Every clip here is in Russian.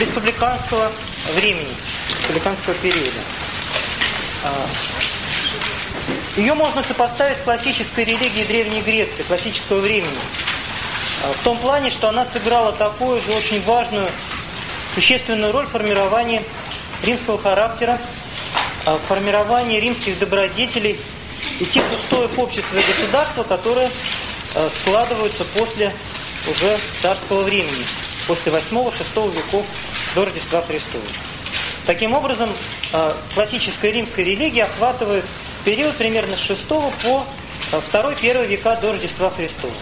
республиканского времени, республиканского периода. А, Ее можно сопоставить с классической религией Древней Греции, классического времени. А, в том плане, что она сыграла такую же очень важную, существенную роль в формировании римского характера, в формировании римских добродетелей и тех устоев общества и государства, которые складываются после уже царского времени, после 8-6 веков до Рождества Христова. Таким образом, э, классическая римская религия охватывает период примерно с 6 по 2-1 века до Рождества Христова.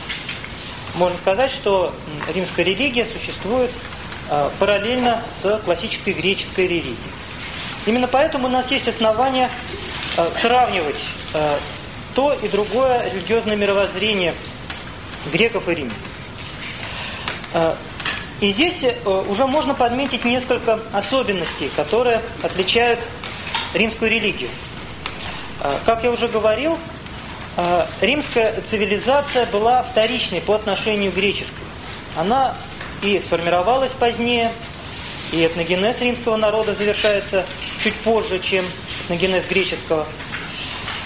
Можно сказать, что римская религия существует э, параллельно с классической греческой религией. Именно поэтому у нас есть основания э, сравнивать то и другое религиозное мировоззрение греков и римлян. И здесь э, уже можно подметить несколько особенностей, которые отличают римскую религию. Э, как я уже говорил, э, римская цивилизация была вторичной по отношению к греческой. Она и сформировалась позднее, и этногенез римского народа завершается чуть позже, чем этногенез греческого.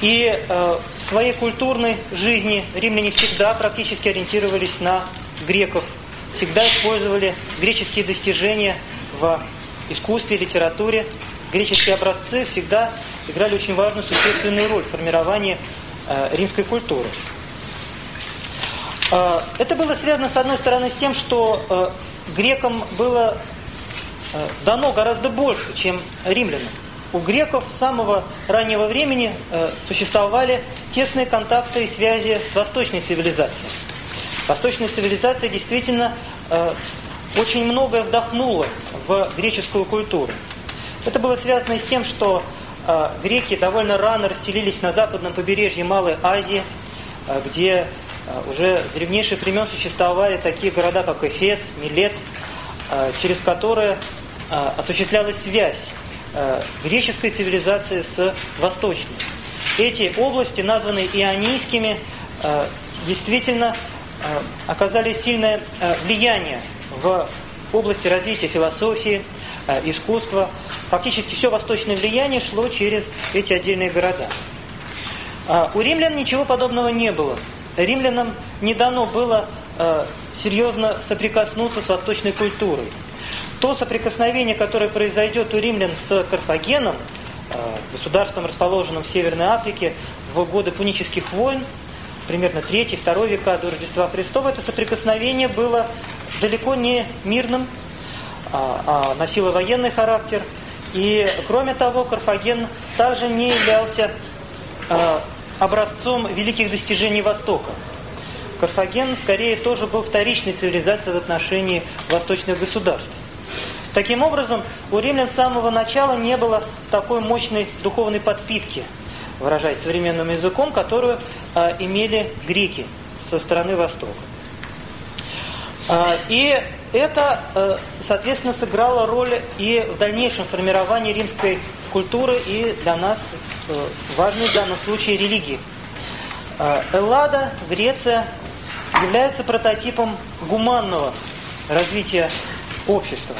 И в своей культурной жизни римляне всегда практически ориентировались на греков – всегда использовали греческие достижения в искусстве, литературе. Греческие образцы всегда играли очень важную, существенную роль в формировании э, римской культуры. Э, это было связано, с одной стороны, с тем, что э, грекам было дано гораздо больше, чем римлянам. У греков с самого раннего времени существовали тесные контакты и связи с восточной цивилизацией. Восточная цивилизация действительно э, очень многое вдохнула в греческую культуру. Это было связано с тем, что э, греки довольно рано расселились на западном побережье Малой Азии, э, где э, уже с древнейших времен существовали такие города, как Эфес, Милет, э, через которые э, осуществлялась связь э, греческой цивилизации с восточной. Эти области, названные ионийскими, э, действительно оказали сильное э, влияние в области развития философии, э, искусства. Фактически все восточное влияние шло через эти отдельные города. У римлян ничего подобного не было. Римлянам не дано было серьезно соприкоснуться с восточной культурой. То соприкосновение, которое произойдет у римлян с Карфагеном, государством, расположенным в Северной Африке, в годы пунических войн, примерно 3-2 века до Рождества Христова, это соприкосновение было далеко не мирным, а, а носило военный характер. И, кроме того, Карфаген также не являлся а, образцом великих достижений Востока. Карфаген, скорее, тоже был вторичной цивилизацией в отношении восточных государств. Таким образом, у римлян с самого начала не было такой мощной духовной подпитки – выражаясь современным языком, которую а, имели греки со стороны Востока. А, и это, а, соответственно, сыграло роль и в дальнейшем формировании римской культуры и для нас а, важной в данном случае религии. А, Эллада, Греция, является прототипом гуманного развития общества.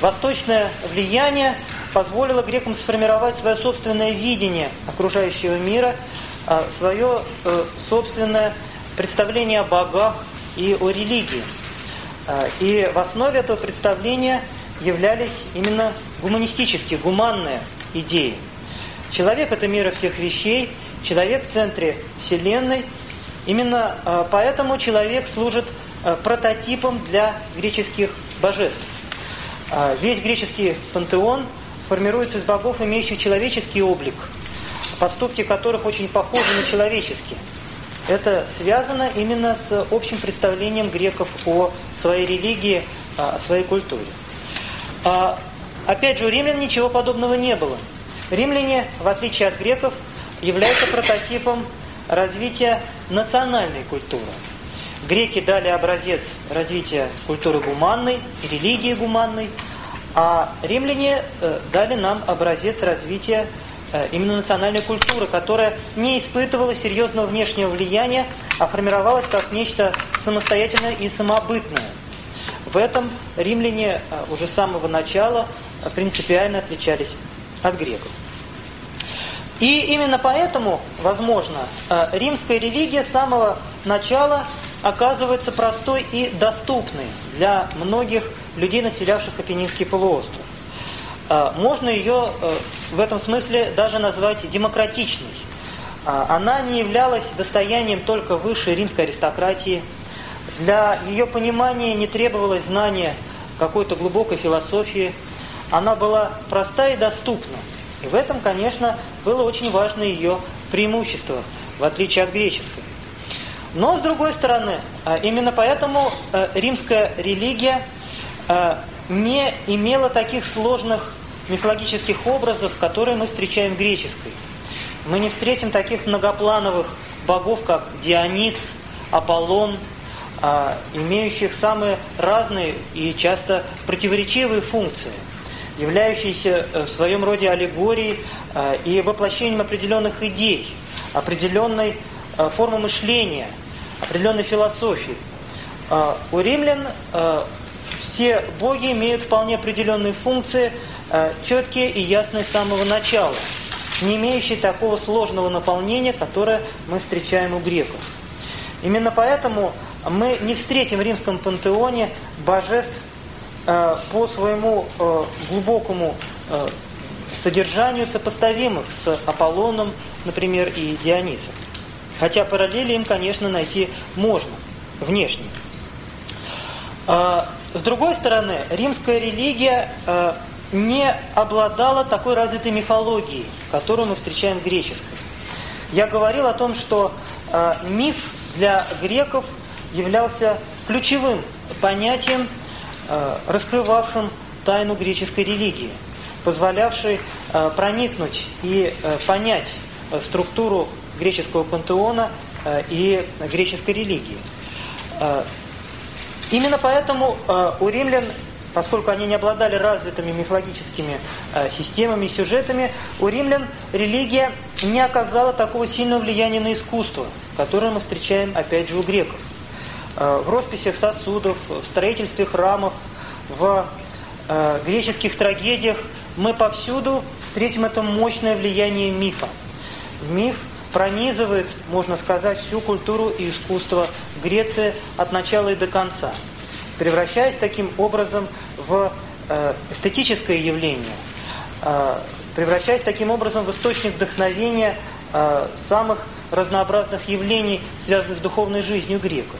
Восточное влияние позволило грекам сформировать свое собственное видение окружающего мира, а, свое э, собственное представление о богах и о религии. А, и в основе этого представления являлись именно гуманистические, гуманные идеи. Человек – это мера всех вещей, человек в центре Вселенной. Именно а, поэтому человек служит прототипом для греческих божеств. Весь греческий пантеон – формируется из богов, имеющих человеческий облик, поступки которых очень похожи на человеческие. Это связано именно с общим представлением греков о своей религии, о своей культуре. А, опять же, у римлян ничего подобного не было. Римляне, в отличие от греков, являются прототипом развития национальной культуры. Греки дали образец развития культуры гуманной, религии гуманной – а римляне э, дали нам образец развития э, именно национальной культуры, которая не испытывала серьезного внешнего влияния, а формировалась как нечто самостоятельное и самобытное. в этом римляне уже с самого начала принципиально отличались от греков. И именно поэтому, возможно, римская религия с самого начала оказывается простой и доступной для многих людей, населявших Апеннинский полуостров. Можно ее в этом смысле даже назвать демократичной. Она не являлась достоянием только высшей римской аристократии. Для ее понимания не требовалось знания какой-то глубокой философии. Она была проста и доступна. И в этом, конечно, было очень важно ее преимущество, в отличие от греческой. Но, с другой стороны, а, именно поэтому э, римская религия э, не имела таких сложных мифологических образов, которые мы встречаем в греческой. Мы не встретим таких многоплановых богов, как Дионис, Аполлон, а, имеющих самые разные и часто противоречивые функции, являющиеся э, в своем роде аллегорией а, и воплощением определенных идей, определенной формы мышления, определенной философии. У римлян все боги имеют вполне определенные функции, а, четкие и ясные с самого начала – не имеющий такого сложного наполнения, которое мы встречаем у греков. Именно поэтому мы не встретим в римском пантеоне божеств э, по своему э, глубокому э, содержанию сопоставимых с Аполлоном, например, и Дионисом. Хотя параллели им, конечно, найти можно, внешне. Э, с другой стороны, римская религия э, не обладала такой развитой мифологией, которую мы встречаем в греческой. Я говорил о том, что э, миф для греков являлся ключевым понятием, э, раскрывавшим тайну греческой религии, позволявшей э, проникнуть и э, понять э, структуру греческого пантеона э, и греческой религии. Именно поэтому э, у римлян поскольку они не обладали развитыми мифологическими э, системами и сюжетами, у римлян религия не оказала такого сильного влияния на искусство, которое мы встречаем опять же у греков. Э, в росписях сосудов, в строительстве храмов, в э, греческих трагедиях мы повсюду встретим это мощное влияние мифа. Миф пронизывает, можно сказать, всю культуру и искусство Греции от начала и до конца превращаясь таким образом в э, эстетическое явление, э, превращаясь таким образом в источник вдохновения э, самых разнообразных явлений, связанных с духовной жизнью греков.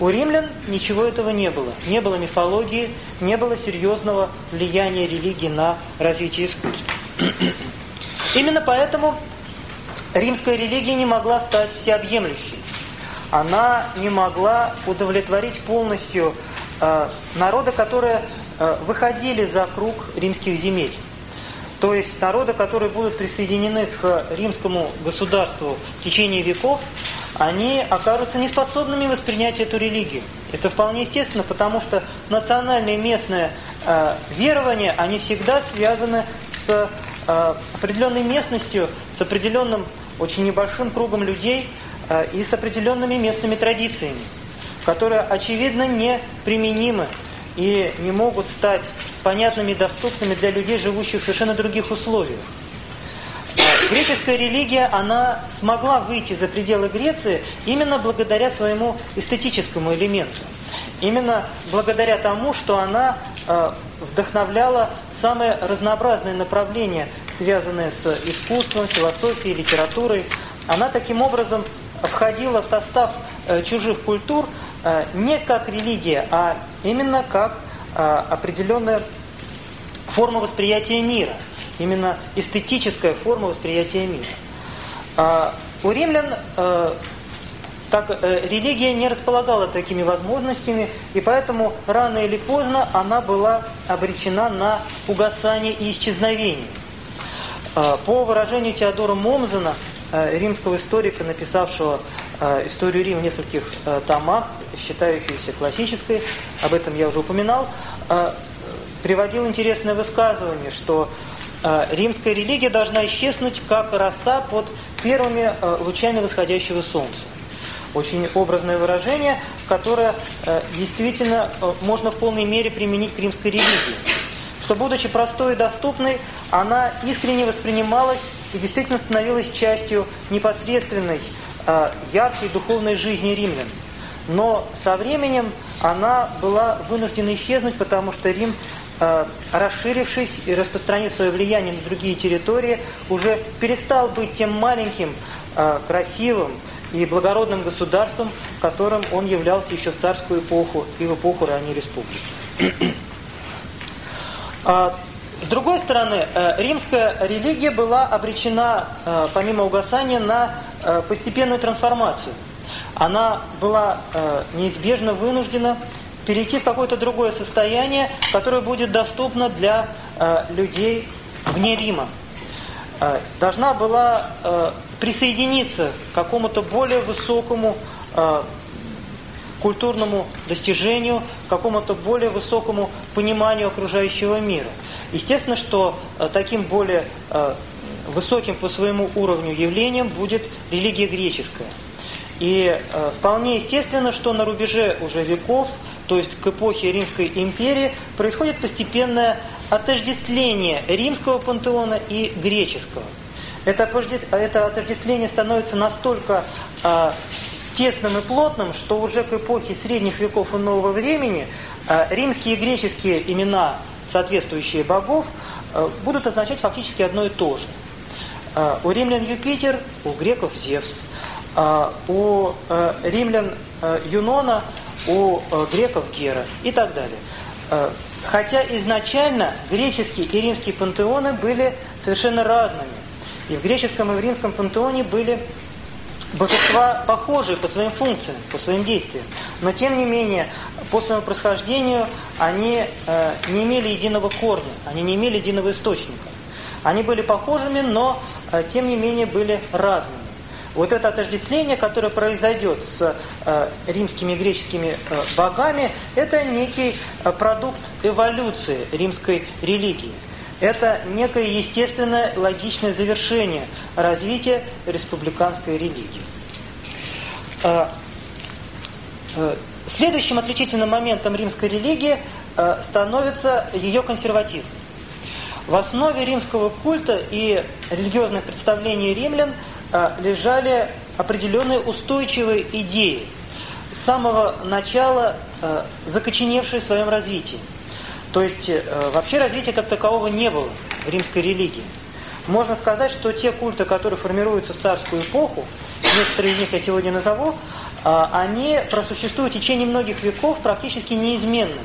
У римлян ничего этого не было. Не было мифологии, не было серьезного влияния религии на развитие искусства. Именно поэтому римская религия не могла стать всеобъемлющей она не могла удовлетворить полностью э, народа, которые э, выходили за круг римских земель. То есть народы, которые будут присоединены к римскому государству в течение веков, они окажутся неспособными воспринять эту религию. Это вполне естественно, потому что национальные местные э, верования, они всегда связаны с э, определенной местностью, с определенным очень небольшим кругом людей, Э, и с определенными местными традициями, которые, очевидно, не применимы и не могут стать понятными и доступными для людей, живущих в совершенно других условиях. Э, греческая религия, она смогла выйти за пределы Греции именно благодаря своему эстетическому элементу. Именно благодаря тому, что она э, вдохновляла самые разнообразные направления, связанные с искусством, философией, литературой. Она таким образом входила в состав э, чужих культур э, не как религия, а именно как э, определенная форма восприятия мира, именно эстетическая форма восприятия мира. А у римлян так религия не располагала такими возможностями, и поэтому рано или поздно она была обречена на угасание и исчезновение. По выражению Теодора Момзена, Э, римского историка, написавшего э, историю Рима в нескольких э, томах, считающуюся классической, об этом я уже упоминал, приводил интересное высказывание, что римская религия должна исчезнуть как роса под первыми лучами восходящего солнца. очень образное выражение, которое действительно можно в полной мере применить к римской религии. Что, будучи простой и доступной, она искренне воспринималась и действительно становилась частью непосредственной, э, яркой духовной жизни римлян. Но со временем она была вынуждена исчезнуть, потому что Рим Э, расширившись и распространив свое влияние на другие территории, уже перестал быть тем маленьким, э, красивым и благородным государством, которым он являлся еще в царскую эпоху и в эпоху ранней республики. А, с другой стороны, э, римская религия была обречена, помимо угасания, на постепенную трансформацию. Она была неизбежно вынуждена перейти в какое-то другое состояние, которое будет доступно для э, людей вне Рима. Э, должна была э, присоединиться к какому-то более высокому э, культурному достижению, какому-то более высокому пониманию окружающего мира. Естественно, что э, таким более э, высоким по своему уровню явлением будет религия греческая. И э, вполне естественно, что на рубеже уже веков то есть к эпохе Римской империи, происходит постепенное отождествление римского пантеона и греческого. Это, отождествление становится настолько тесным и плотным, что уже к эпохе средних веков и нового времени э, римские и греческие имена, соответствующие богов, э, будут означать фактически одно и то же. Э, у римлян Юпитер, у греков Зевс. У римлян Юнона – у греков Гера и так далее. Хотя изначально греческие и римские пантеоны были совершенно разными. И в греческом и в римском пантеоне были божества похожие по своим функциям, по своим действиям. Но тем не менее, по своему происхождению они э, не имели единого корня, они не имели единого источника. Они были похожими, но э, тем не менее были разными. Вот это отождествление, которое произойдет с э, римскими и греческими э, богами, это некий э, продукт эволюции римской религии. Это некое естественное логичное завершение развития республиканской религии. Э, э, следующим отличительным моментом римской религии э, становится ее консерватизм. В основе римского культа и религиозных представлений римлян – лежали определенные устойчивые идеи, с самого начала закоченевшие в своем развитии. То есть э, вообще развития как такового не было в римской религии. Можно сказать, что те культы, которые формируются в царскую эпоху, некоторые из них я сегодня назову, они просуществуют в течение многих веков практически неизменными.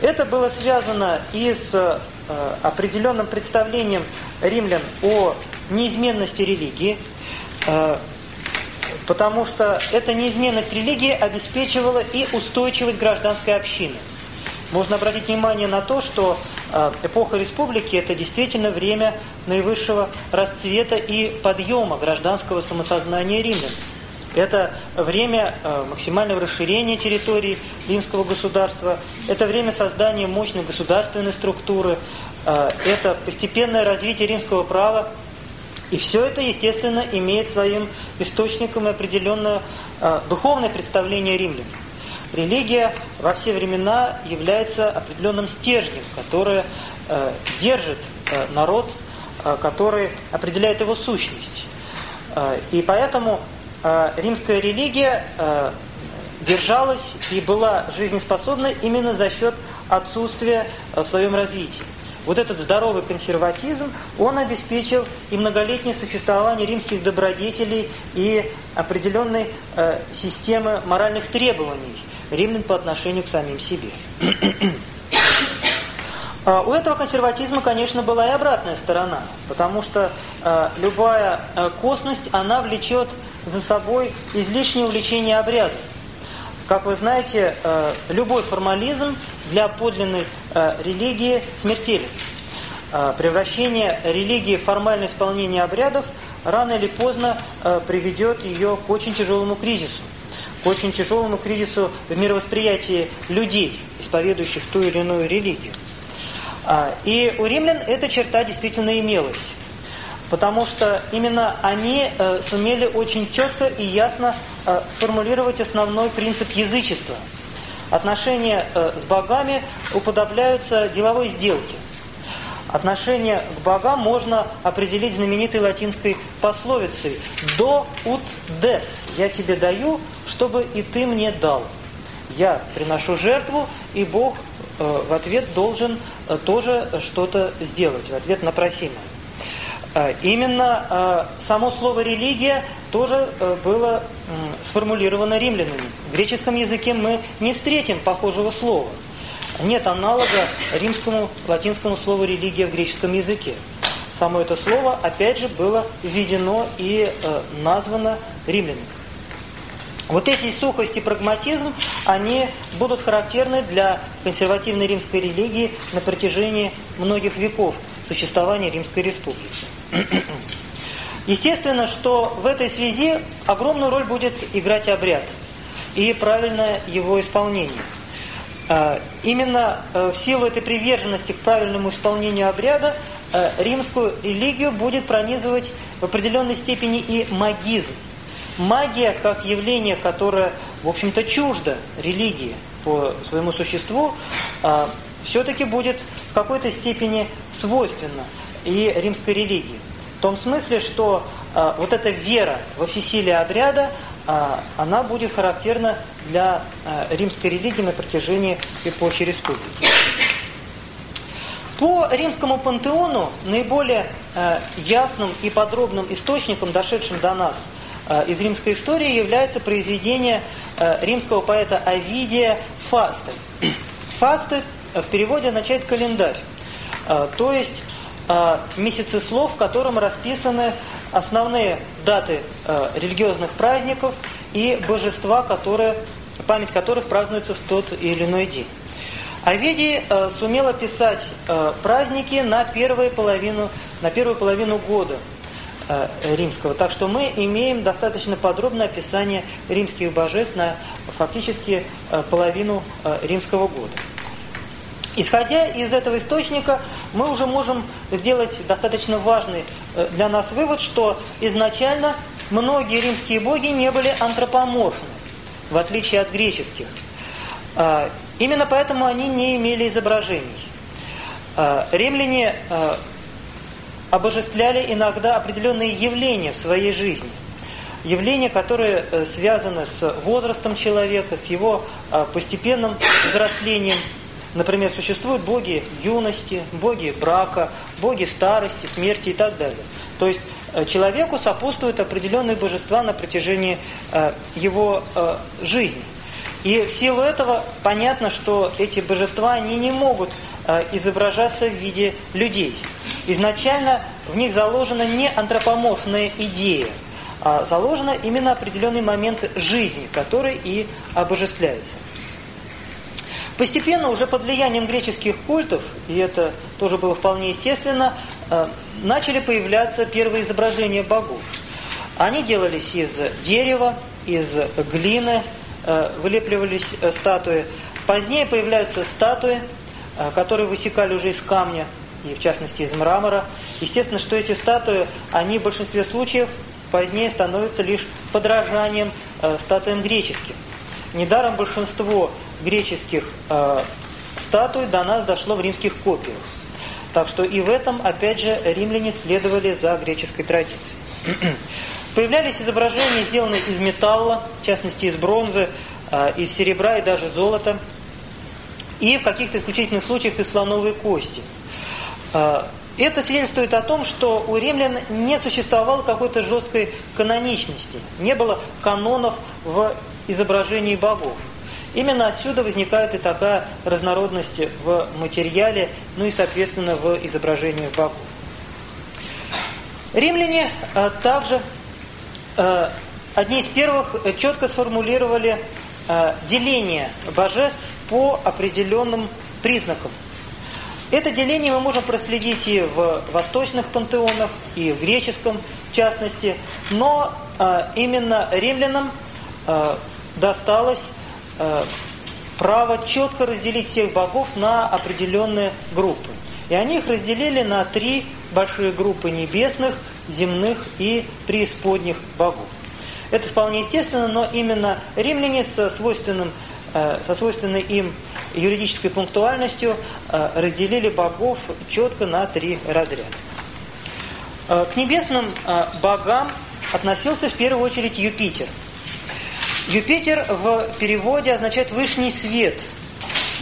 Это было связано и с определенным представлением римлян о неизменности религии, э, потому что эта неизменность религии обеспечивала и устойчивость гражданской общины. Можно обратить внимание на то, что э, эпоха республики – это действительно время наивысшего расцвета и подъема гражданского самосознания римлян. Это время э, максимального расширения территории римского государства, это время создания мощной государственной структуры, это постепенное развитие римского права и все это, естественно, имеет своим источником определенное э, духовное представление римлян. Религия во все времена является определенным стержнем, который э, держит э, народ, э, который определяет его сущность. Э, и поэтому э, римская религия э, держалась и была жизнеспособна именно за счет отсутствия э, в своем развитии. Вот этот здоровый консерватизм, он обеспечил и многолетнее существование римских добродетелей и определенной э, системы моральных требований римлян по отношению к самим себе. А, у этого консерватизма, конечно, была и обратная сторона, потому что э, любая э, косность, она влечет за собой излишнее увлечение обрядом. Как вы знаете, любой формализм для подлинной религии смертелен. Превращение религии в формальное исполнение обрядов рано или поздно приведет ее к очень тяжелому кризису. Очень тяжелому кризису в мировосприятии людей, исповедующих ту или иную религию. И у римлян эта черта действительно имелась. Потому что именно они сумели очень четко и ясно сформулировать основной принцип язычества. Отношения с богами уподобляются деловой сделке. Отношение к богам можно определить знаменитой латинской пословицей «do ut des» – «я тебе даю, чтобы и ты мне дал». Я приношу жертву, и Бог э, в ответ должен э, тоже что-то сделать, в ответ на просимое. Э, именно само слово «религия» тоже было сформулировано римлянами. В греческом языке мы не встретим похожего слова – нет аналога римскому латинскому слову «религия» в греческом языке. Само это слово, опять же, было введено и э, названо римлянами. Вот эти сухость и прагматизм, они будут характерны для консервативной римской религии на протяжении многих веков существования Римской Республики. Естественно, что в этой связи огромную роль будет играть обряд и правильное его исполнение – именно э, в силу этой приверженности к правильному исполнению обряда э, римскую религию будет пронизывать в определенной степени и магизм. Магия как явление, которое, в общем-то, чуждо религии по своему существу, а, все-таки будет в какой-то степени свойственно и римской религии. В том смысле, что а, вот эта вера во всесилие обряда, а, она будет характерна для а, римской религии на протяжении эпохи республики. По римскому пантеону наиболее а, ясным и подробным источником, дошедшим до нас из римской истории, является произведение римского поэта Овидия «Фасты». «Фасты» в переводе означает «календарь», то есть месяцы слов, в котором расписаны основные даты э, религиозных праздников и божества, которые, память которых празднуется в тот или иной день. Овидий э, сумел описать э, праздники на первую половину, на первую половину года э, римского. Так что мы имеем достаточно подробное описание римских божеств на фактически э, половину э, римского года. Исходя из этого источника, мы уже можем сделать достаточно важный э, для нас вывод, что изначально многие римские боги не были антропоморфны, в отличие от греческих. А, именно поэтому они не имели изображений. А, римляне а, обожествляли иногда определенные явления в своей жизни. Явления, которые э, связаны с возрастом человека, с его постепенным взрослением – Например, существуют боги юности, боги брака, боги старости, смерти и так далее. То есть э, человеку сопутствуют определенные божества на протяжении э, его э, жизни. И в силу этого понятно, что эти божества, они не могут изображаться в виде людей. Изначально в них заложена не антропоморфная идея, а заложена именно определенный момент жизни, который и обожествляется. Постепенно, уже под влиянием греческих культов, и это тоже было вполне естественно, э, начали появляться первые изображения богов. Они делались из дерева, из глины, э, вылепливались э, статуи. Позднее появляются статуи, которые высекали уже из камня, и в частности из мрамора. Естественно, что эти статуи, они в большинстве случаев позднее становятся лишь подражанием статуям греческим. Недаром большинство греческих э, статуй до нас дошло в римских копиях. Так что и в этом, опять же, римляне следовали за греческой традицией. Появлялись изображения, сделанные из металла, в частности из бронзы, э, из серебра и даже золота, и в каких-то исключительных случаях из слоновой кости. Э, это свидетельствует о том, что у римлян не существовало какой-то жесткой каноничности, не было канонов в изображении богов. Именно отсюда возникает и такая разнородность в материале, ну и, соответственно, в изображениях богов. Римляне а, также а, одни из первых четко сформулировали а, деление божеств по определенным признакам. Это деление мы можем проследить и в восточных пантеонах, и в греческом в частности, но именно римлянам досталось Э, право четко разделить всех богов на определенные группы. И они их разделили на три большие группы небесных, земных и преисподних богов. Это вполне естественно, но именно римляне со свойственным со свойственной им юридической пунктуальностью разделили богов четко на три разряда. К небесным богам относился в первую очередь Юпитер. Юпитер в переводе означает «вышний свет»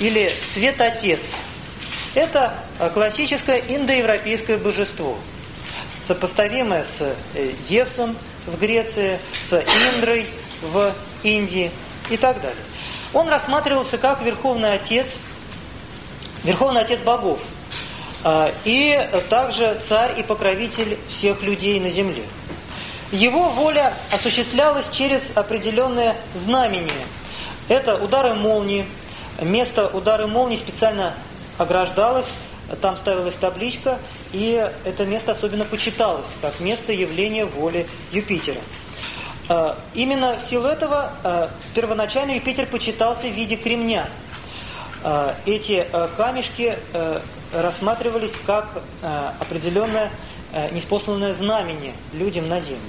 или «свет-отец». Это классическое индоевропейское божество, сопоставимое с э, Зевсом в Греции, с Индрой в Индии и так далее. Он рассматривался как Верховный Отец, Верховный Отец богов, а, и также царь и покровитель всех людей на земле. Его воля осуществлялась через определенное знамение. Это удары молнии. Место удары молнии специально ограждалось, там ставилась табличка, и это место особенно почиталось, как место явления воли Юпитера. А, именно в силу этого а, первоначально Юпитер почитался в виде кремня. А, эти камешки рассматривались как определенное неспосланное знамение людям на землю.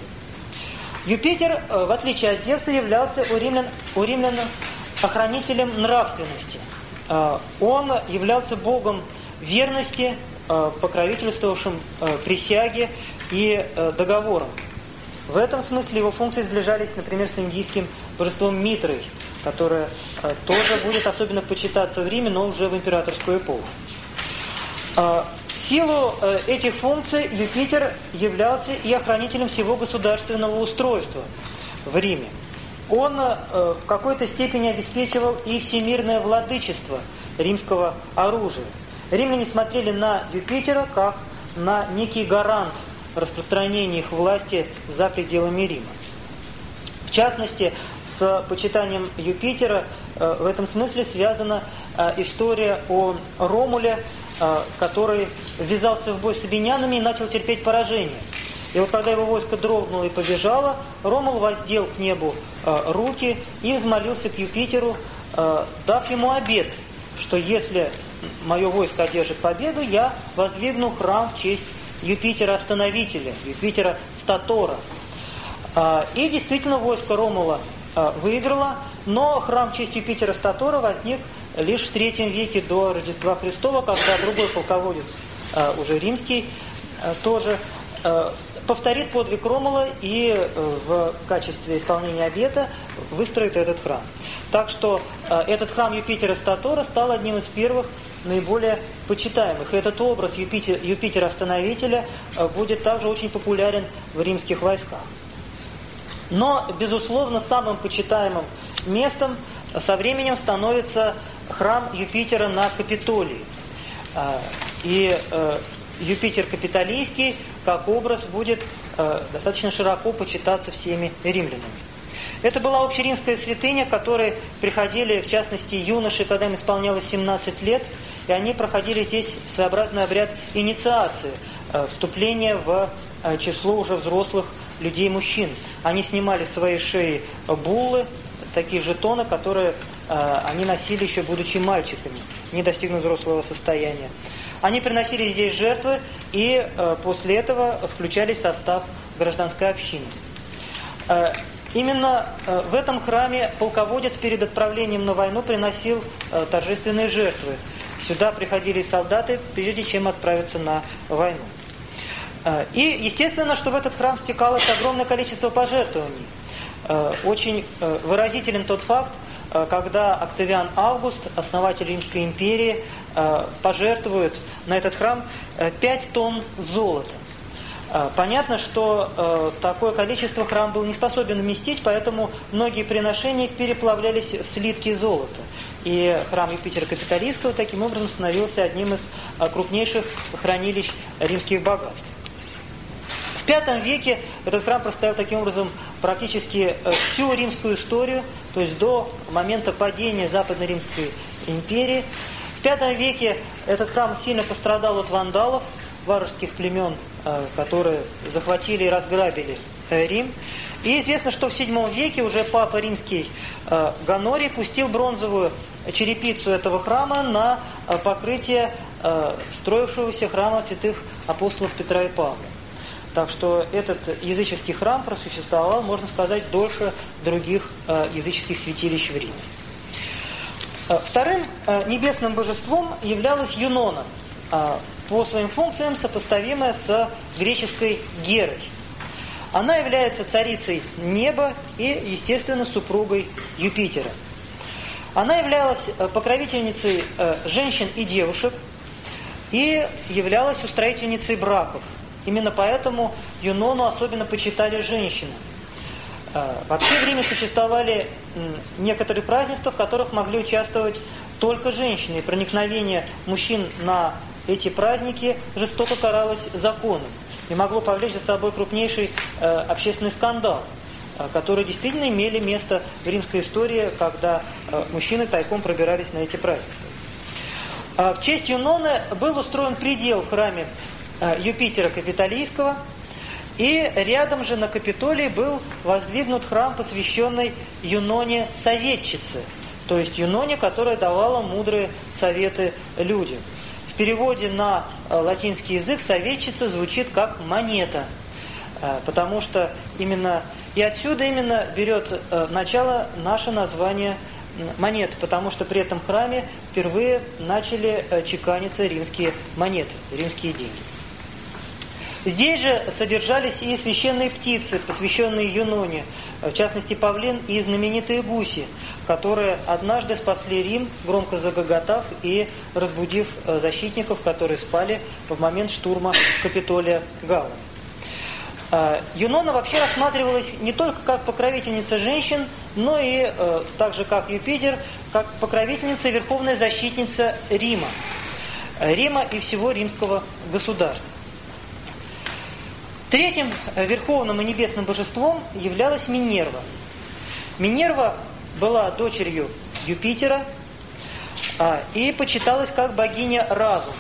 Юпитер, в отличие от Зевса, являлся у римлян, у римлян охранителем нравственности. Он являлся богом верности, покровительствовавшим присяге и договорам. В этом смысле его функции сближались, например, с индийским божеством Митрой, которое э, тоже будет особенно почитаться в Риме, но уже в императорскую эпоху. Силу э, этих функций Юпитер являлся и охранителем всего государственного устройства в Риме. Он э, в какой-то степени обеспечивал и всемирное владычество римского оружия. Римляне смотрели на Юпитера как на некий гарант распространении их власти за пределами Рима. В частности, с почитанием Юпитера э, в этом смысле связана история о Ромуле, который ввязался в бой с обинянами и начал терпеть поражение. И вот когда его войско дрогнуло и побежало, Ромул воздел к небу руки и взмолился к Юпитеру, дав ему обет, что если мое войско одержит победу, я воздвигну храм в честь Юпитера-остановителя, Юпитера-статора. А, и действительно войско Ромула выиграло, но храм в честь Юпитера-статора возник лишь в третьем веке до Рождества Христова, когда другой полководец, а, уже римский, тоже повторит подвиг Ромула и э, в качестве исполнения обета выстроит этот храм. Так что этот храм Юпитера-статора стал одним из первых наиболее почитаемых. И этот образ Юпитер, Юпитера-остановителя э, будет также очень популярен в римских войсках. Но, безусловно, самым почитаемым местом со временем становится храм Юпитера на Капитолии. Э, и э, Юпитер Капитолийский, как образ, будет достаточно широко почитаться всеми римлянами. Это была общеримская святыня, к которой приходили, в частности, юноши, когда им исполнялось 17 лет, и они проходили здесь своеобразный обряд инициации, э, вступления в э, число уже взрослых людей-мужчин. Они снимали с своей шеи буллы, такие жетоны, которые э, они носили еще будучи мальчиками, не достигнув взрослого состояния. Они приносили здесь жертвы и после этого включались в состав гражданской общины. Именно в этом храме полководец перед отправлением на войну приносил торжественные жертвы. Сюда приходили солдаты, прежде чем отправиться на войну. А, и, естественно, что в этот храм стекалось огромное количество пожертвований. А, очень э, выразителен тот факт, э, когда Октавиан Август, основатель Римской империи, э, пожертвует на этот храм 5 тонн золота. Понятно, что э, такое количество храм был не способен вместить, поэтому многие приношения переплавлялись в слитки золота. И храм Юпитера Капитолийского таким образом становился одним из э, крупнейших хранилищ римских богатств. В V веке этот храм простоял таким образом практически э, всю римскую историю, то есть до момента падения Западной Римской империи. В V веке этот храм сильно пострадал от вандалов, варварских племен Э, которые захватили и разграбили э, Рим. И известно, что в VII веке уже папа римский Ганорий пустил бронзовую черепицу этого храма на покрытие строившегося храма святых апостолов Петра и Павла. Так что этот языческий храм просуществовал, можно сказать, дольше других э, языческих святилищ в Риме. Э, вторым э, небесным божеством являлась Юнона, по своим функциям сопоставимая с греческой Герой. Она является царицей неба и, естественно, супругой Юпитера. Она являлась покровительницей женщин и девушек и являлась устроительницей браков – Именно поэтому Юнону особенно почитали женщины. А, вообще в Риме существовали некоторые празднества, в которых могли участвовать только женщины. И проникновение мужчин на эти праздники жестоко каралось законом. И могло повлечь за собой крупнейший э, общественный скандал, э, который действительно имели место в римской истории, когда э, мужчины тайком пробирались на эти празднества. А в честь Юноны был устроен предел в храме Э, Юпитера Капитолийского, и рядом же на Капитолии был воздвигнут храм, посвященный Юноне Советчице, то есть Юноне, которая давала мудрые советы людям. В переводе на э, латинский язык советчица звучит как монета, э, потому что именно и отсюда именно берет начало наше название монет, потому что при этом храме впервые начали чеканиться римские монеты, римские деньги. Здесь же содержались и священные птицы, посвященные Юноне, в частности павлин и знаменитые гуси, которые однажды спасли Рим, громко загоготав и разбудив э, защитников, которые спали в момент штурма Капитолия Галлами. Э, Юнона вообще рассматривалась не только как покровительница женщин, но и, э, так же как Юпитер, как покровительница и верховная защитница Рима. Рима и всего римского государства. Третьим э, верховным и небесным божеством являлась Минерва. Минерва была дочерью Юпитера а, и почиталась как богиня разума.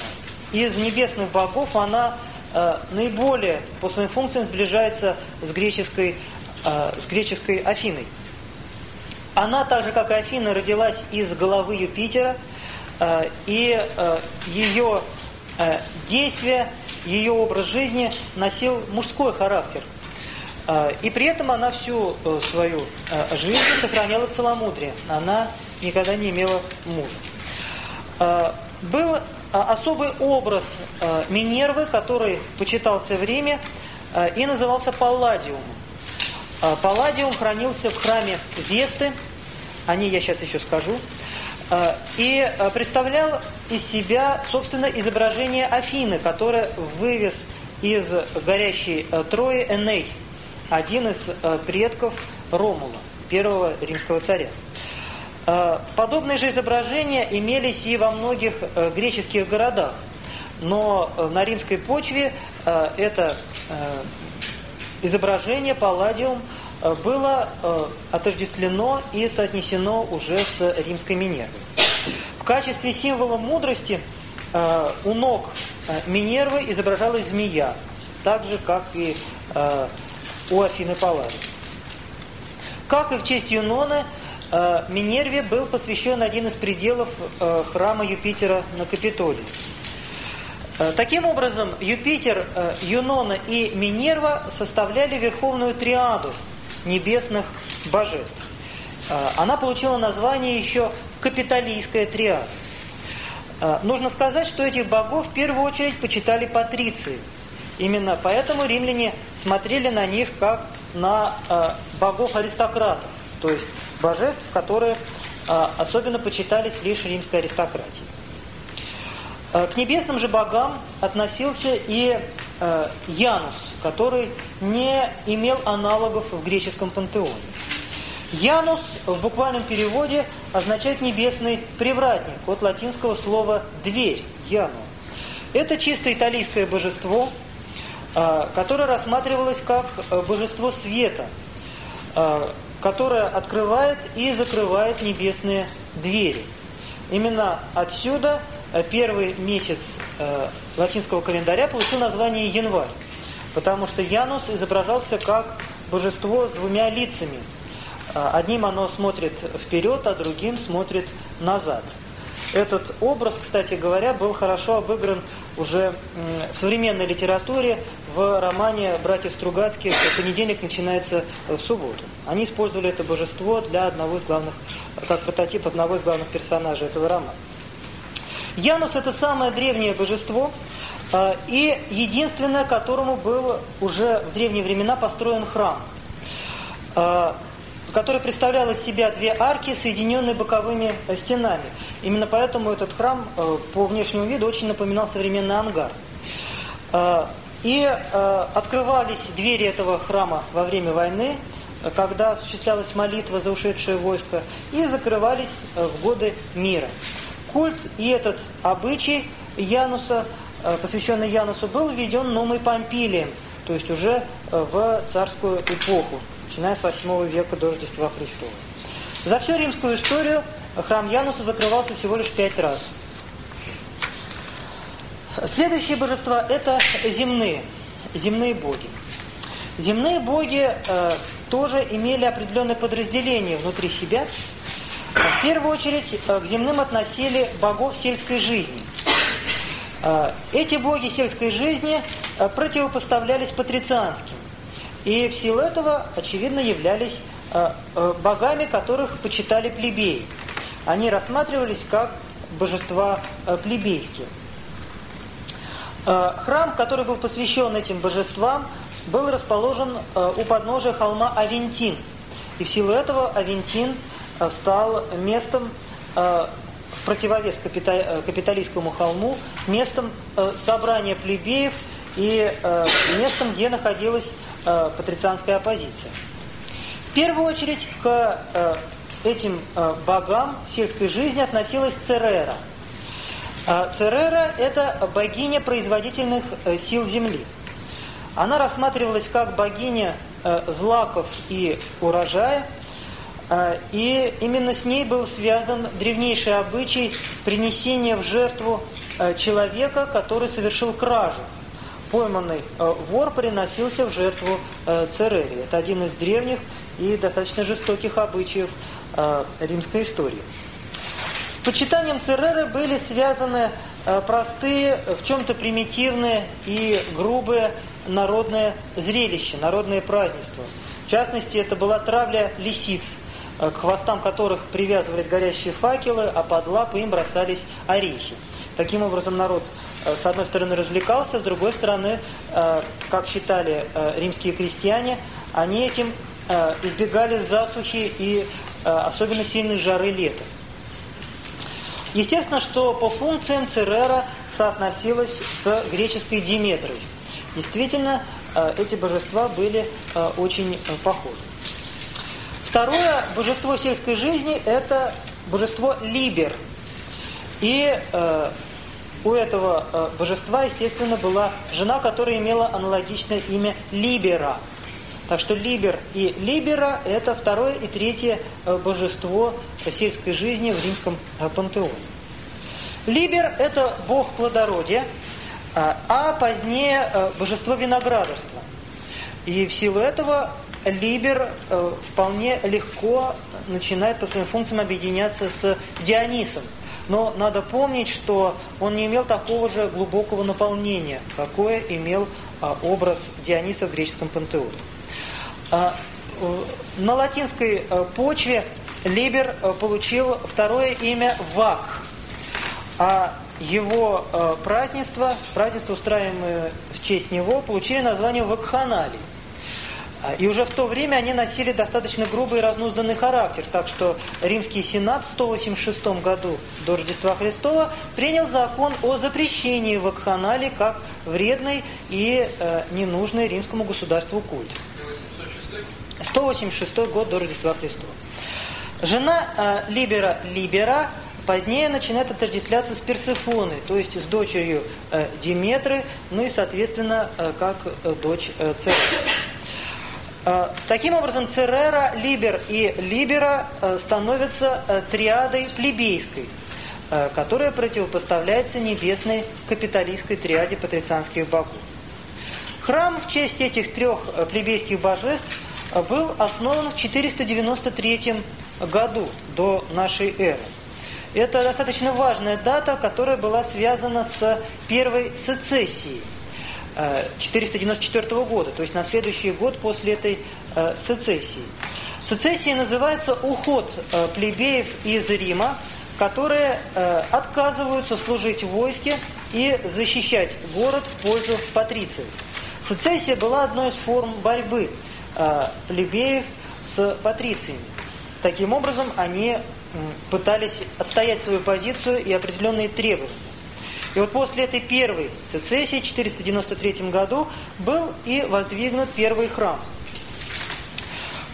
Из небесных богов она а, наиболее по своим функциям сближается с греческой, а, с греческой Афиной. Она, так же как и Афина, родилась из головы Юпитера, и ее действия ее образ жизни носил мужской характер. А, и при этом она всю э, свою э, жизнь сохраняла целомудрие. Она никогда не имела мужа. А, был а, особый образ Минервы, который почитался в Риме и назывался Палладиум. Палладиум хранился в храме Весты, о ней я сейчас еще скажу, и представлял из себя, собственно, изображение Афины, которое вывез из горящей э, Трои Эней, один из э, предков Ромула, первого римского царя. Э, подобные же изображения имелись и во многих греческих городах, но на римской почве это изображение Палладиум было отождествлено и соотнесено уже с римской Минервой. В качестве символа мудрости э, у ног э, Минервы изображалась змея, так же, как и э, у Афины Паллади. Как и в честь Юноны, э, Минерве был посвящен один из пределов э, храма Юпитера на Капитолии. Э, таким образом, Юпитер, э, Юнона и Минерва составляли верховную триаду небесных божеств. Э, она получила название еще капиталийская триада. А, нужно сказать, что этих богов в первую очередь почитали патриции. Именно поэтому римляне смотрели на них как на а, богов-аристократов, то есть божеств, которые а, особенно почитались лишь римской аристократией. К небесным же богам относился и Янус, который не имел аналогов в греческом пантеоне. Янус в буквальном переводе означает небесный привратник, от латинского слова «дверь», Яну. Это чисто италийское божество, а, которое рассматривалось как э, божество света, а, которое открывает и закрывает небесные двери. Именно отсюда первый месяц латинского календаря получил название январь, потому что Янус изображался как божество с двумя лицами – а, одним оно смотрит вперед, а другим смотрит назад. Этот образ, кстати говоря, был хорошо обыгран уже в современной литературе в романе братьев Стругацких «Понедельник начинается в субботу». Они использовали это божество для одного из главных, как прототип одного из главных персонажей этого романа. Янус – это самое древнее божество, а, и единственное, которому был уже в древние времена построен храм, а, который представлял из себя две арки, соединенные боковыми стенами. Именно поэтому этот храм э, по внешнему виду очень напоминал современный ангар. А, и э, открывались двери этого храма во время войны, когда осуществлялась молитва за ушедшее войско, и закрывались э, в годы мира. Культ и этот обычай Януса – Э, посвященный Янусу, был введен Нумой Помпилием, то есть уже э, в царскую эпоху, начиная с 8 века до Рождества Христова. За всю римскую историю храм Януса закрывался всего лишь пять раз. Следующие божества – это земные, земные боги. Земные боги э, тоже имели определенное подразделение внутри себя. В первую очередь э, к земным относили богов сельской жизни – а, эти боги сельской жизни а, противопоставлялись патрицианским. И в силу этого, очевидно, являлись а, богами, которых почитали плебеи. Они рассматривались как божества плебейские. Храм, который был посвящен этим божествам, был расположен у подножия холма Авентин. И в силу этого Авентин стал местом противовес э, капиталистскому холму, местом э, собрания плебеев и э, местом, где находилась патрицианская оппозиция. В первую очередь к этим богам сельской жизни относилась Церера. Церера – это богиня производительных сил земли. Она рассматривалась как богиня злаков и урожая – и именно с ней был связан древнейший обычай принесения в жертву человека, который совершил кражу. Пойманный а, вор приносился в жертву Церере. Это один из древних и достаточно жестоких обычаев римской истории. С почитанием Цереры были связаны простые, в чем-то примитивные и грубые народные зрелища, народные празднества. В частности, это была травля лисиц – Э, к хвостам которых привязывались горящие факелы, а под лапы им бросались орехи. Таким образом народ э, с одной стороны развлекался, с другой стороны, э, как считали римские крестьяне, они этим избегали засухи и особенно сильной жары лета. Естественно, что по функциям Церера соотносилась с греческой Диметрой. Действительно, эти божества были очень похожи. Второе божество сельской жизни – это божество Либер. И э, у этого э, божества, естественно, была жена, которая имела аналогичное имя Либера. Так что Либер и Либера – это второе и третье э, божество сельской жизни в римском э, пантеоне. Либер – это бог плодородия, э, а позднее э, божество виноградарства. И в силу этого Либер э, вполне легко начинает по своим функциям объединяться с Дионисом. Но надо помнить, что он не имел такого же глубокого наполнения, какое имел а, образ Диониса в греческом пантеоне. А, на латинской а, почве Либер а, получил второе имя Вак, а его празднества, празднества, устраиваемые в честь него, получили название Вакханалий. А, и уже в то время они носили достаточно грубый и разнузданный характер, так что Римский Сенат в 186 году до Рождества Христова принял закон о запрещении вакханалии как вредной и э, ненужной римскому государству культ. 186 год до Рождества Христова. Жена э, Либера Либера позднее начинает отождествляться с Персефоной, то есть с дочерью э, Диметры, ну и, соответственно, э, как э, дочь э, Церкви. Э, таким образом, Церера, Либер и Либера э, становятся э, триадой плебейской, которая противопоставляется небесной капиталистской триаде патрицианских богов. Храм в честь этих трех плебейских божеств был основан в 493 году до нашей эры. Это достаточно важная дата, которая была связана с первой сецессией 494 года, то есть на следующий год после этой сецессии. Сецессией называется уход плебеев из Рима, которые отказываются служить в войске и защищать город в пользу патрициев. Сецессия была одной из форм борьбы э, плебеев с патрициями. Таким образом, они пытались отстоять свою позицию и определенные требования. И вот после этой первой сецессии в 493 году был и воздвигнут первый храм –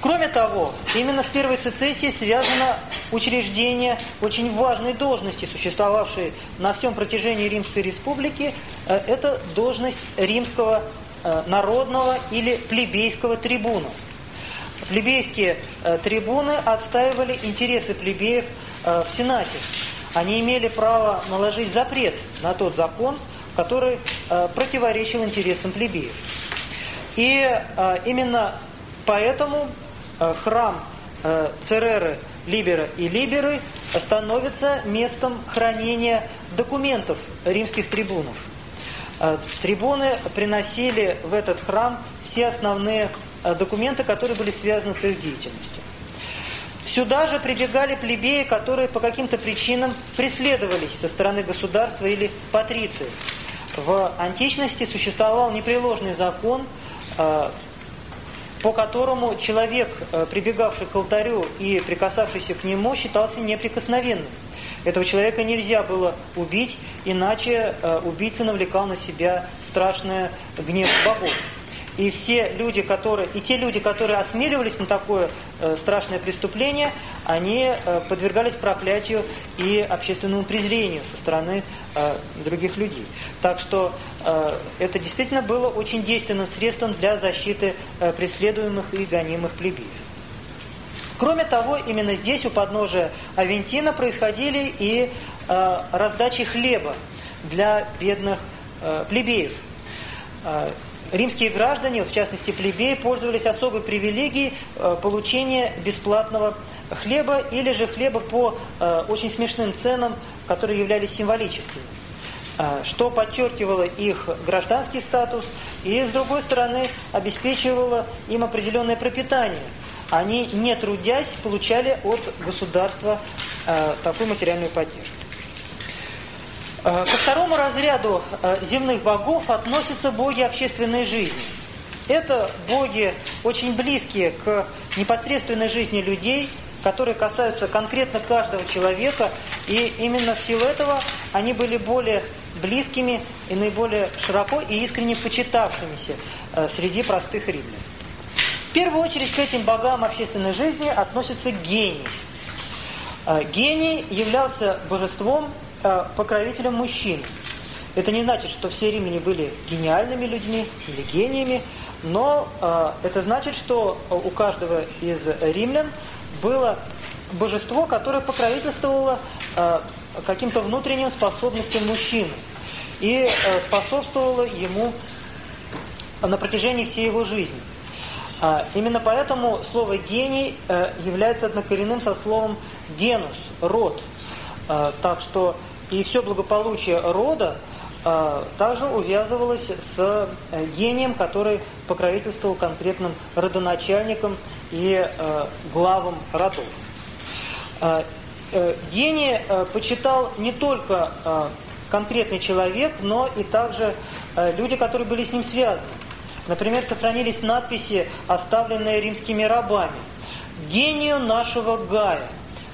Кроме того, именно в первой сецессии связано учреждение очень важной должности, существовавшей на всем протяжении Римской Республики. Э, это должность римского э, народного или плебейского трибуна. Плебейские э, трибуны отстаивали интересы плебеев в Сенате. Они имели право наложить запрет на тот закон, который противоречил интересам плебеев. И именно поэтому Э, храм э, Цереры, Либера и Либеры становится местом хранения документов римских трибунов. Э, трибуны приносили в этот храм все основные документы, которые были связаны с их деятельностью. Сюда же прибегали плебеи, которые по каким-то причинам преследовались со стороны государства или патриции. В античности существовал непреложный закон, по которому человек, э, прибегавший к алтарю и прикасавшийся к нему, считался неприкосновенным. Этого человека нельзя было убить, иначе э, убийца навлекал на себя страшный гнев богов. И все люди, которые, и те люди, которые осмеливались на такое э, страшное преступление, они э, подвергались проклятию и общественному презрению со стороны э, других людей. Так что это действительно было очень действенным средством для защиты преследуемых и гонимых плебеев. Кроме того, именно здесь, у подножия Авентина, происходили и раздачи хлеба для бедных э, плебеев. Э, римские граждане, в частности плебеи, пользовались особой привилегией э, получения бесплатного хлеба или же хлеба по э, очень смешным ценам, которые являлись символическими э, что подчеркивало их гражданский статус и, с другой стороны, обеспечивало им определенное пропитание. Они, не трудясь, получали от государства такую материальную поддержку. Э, ко второму разряду э, земных богов относятся боги общественной жизни. Это боги очень близкие к непосредственной жизни людей, которые касаются конкретно каждого человека, и именно в силу этого они были более близкими и наиболее широко и искренне почитавшимися э, среди простых римлян. В первую очередь к этим богам общественной жизни относится гений. Гений являлся божеством, покровителем мужчин. Это не значит, что все римляне были гениальными людьми или гениями, но э, это значит, что у каждого из римлян было божество, которое покровительствовало э, каким-то внутренним способностям мужчины и э, способствовало ему на протяжении всей его жизни. А, именно поэтому слово «гений» э, является однокоренным со словом «генус» – «род». Так что и все благополучие рода э, также увязывалось с э, гением, который покровительствовал конкретным родоначальникам и э, главам родов. Э, э, гений почитал не только э, конкретный человек, но и также люди, которые были с ним связаны. Например, сохранились надписи, оставленные римскими рабами. «Гению нашего Гая»,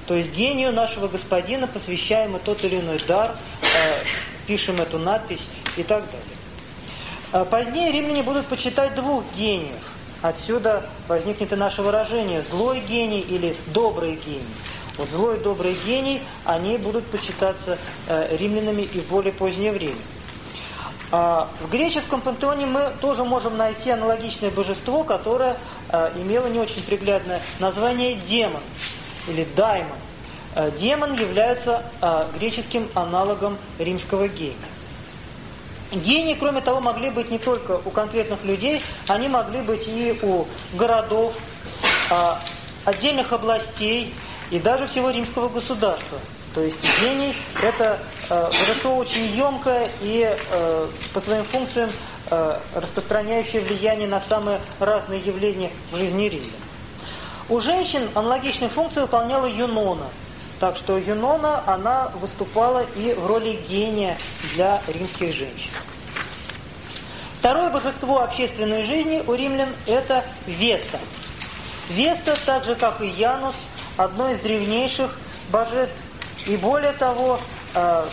то есть гению нашего господина посвящаем мы тот или иной дар, э, пишем эту надпись и так далее. А позднее римляне будут почитать двух гениев. Отсюда возникнет и наше выражение «злой гений» или «добрый гений». Вот злой и добрый гений, они будут почитаться э, римлянами и в более позднее время. А в греческом пантеоне мы тоже можем найти аналогичное божество, которое э, имело не очень приглядное название демон или даймон. Э, демон является э, греческим аналогом римского гения. Гении, кроме того, могли быть не только у конкретных людей, они могли быть и у городов, э, отдельных областей и даже всего римского государства. То есть гений – это божество очень емкое и по своим функциям распространяющее влияние на самые разные явления в жизни римлян. У женщин аналогичную функцию выполняла Юнона. Так что Юнона, она выступала и в роли гения для римских женщин. Второе божество общественной жизни у римлян – это Веста. Веста, так же как и Янус, одно из древнейших божеств, и более того, э,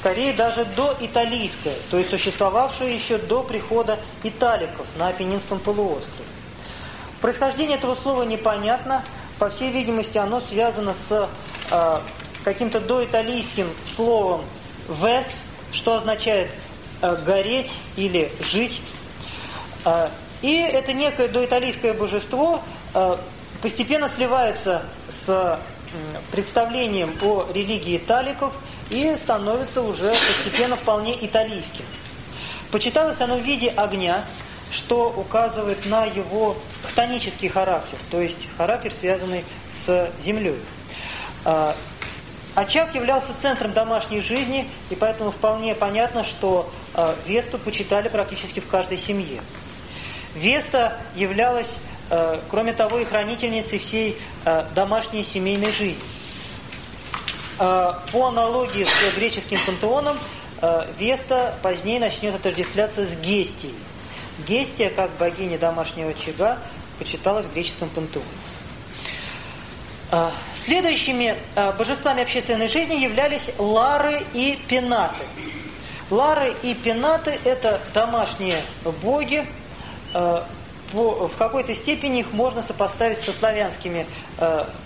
скорее даже до италийское, то есть существовавшее еще до прихода италиков на Апеннинском полуострове. Происхождение этого слова непонятно, по всей видимости оно связано с э, каким-то доиталийским словом «вес», что означает э, «гореть» или «жить». Э, и это некое доиталийское божество э, постепенно сливается с представлением о религии таликов и становится уже постепенно вполне италийским. Почиталось оно в виде огня, что указывает на его хтонический характер, то есть характер, связанный с землей. А, очаг являлся центром домашней жизни, и поэтому вполне понятно, что а, Весту почитали практически в каждой семье. Веста являлась Э, кроме того, и хранительницей всей домашней семейной жизни. По аналогии с греческим пантеоном, Веста позднее начнет отождествляться с Гестией. Гестия, как богиня домашнего очага, почиталась в греческом пантеоне. Следующими божествами общественной жизни являлись Лары и Пенаты. Лары и Пенаты – это домашние боги, в какой-то степени их можно сопоставить со славянскими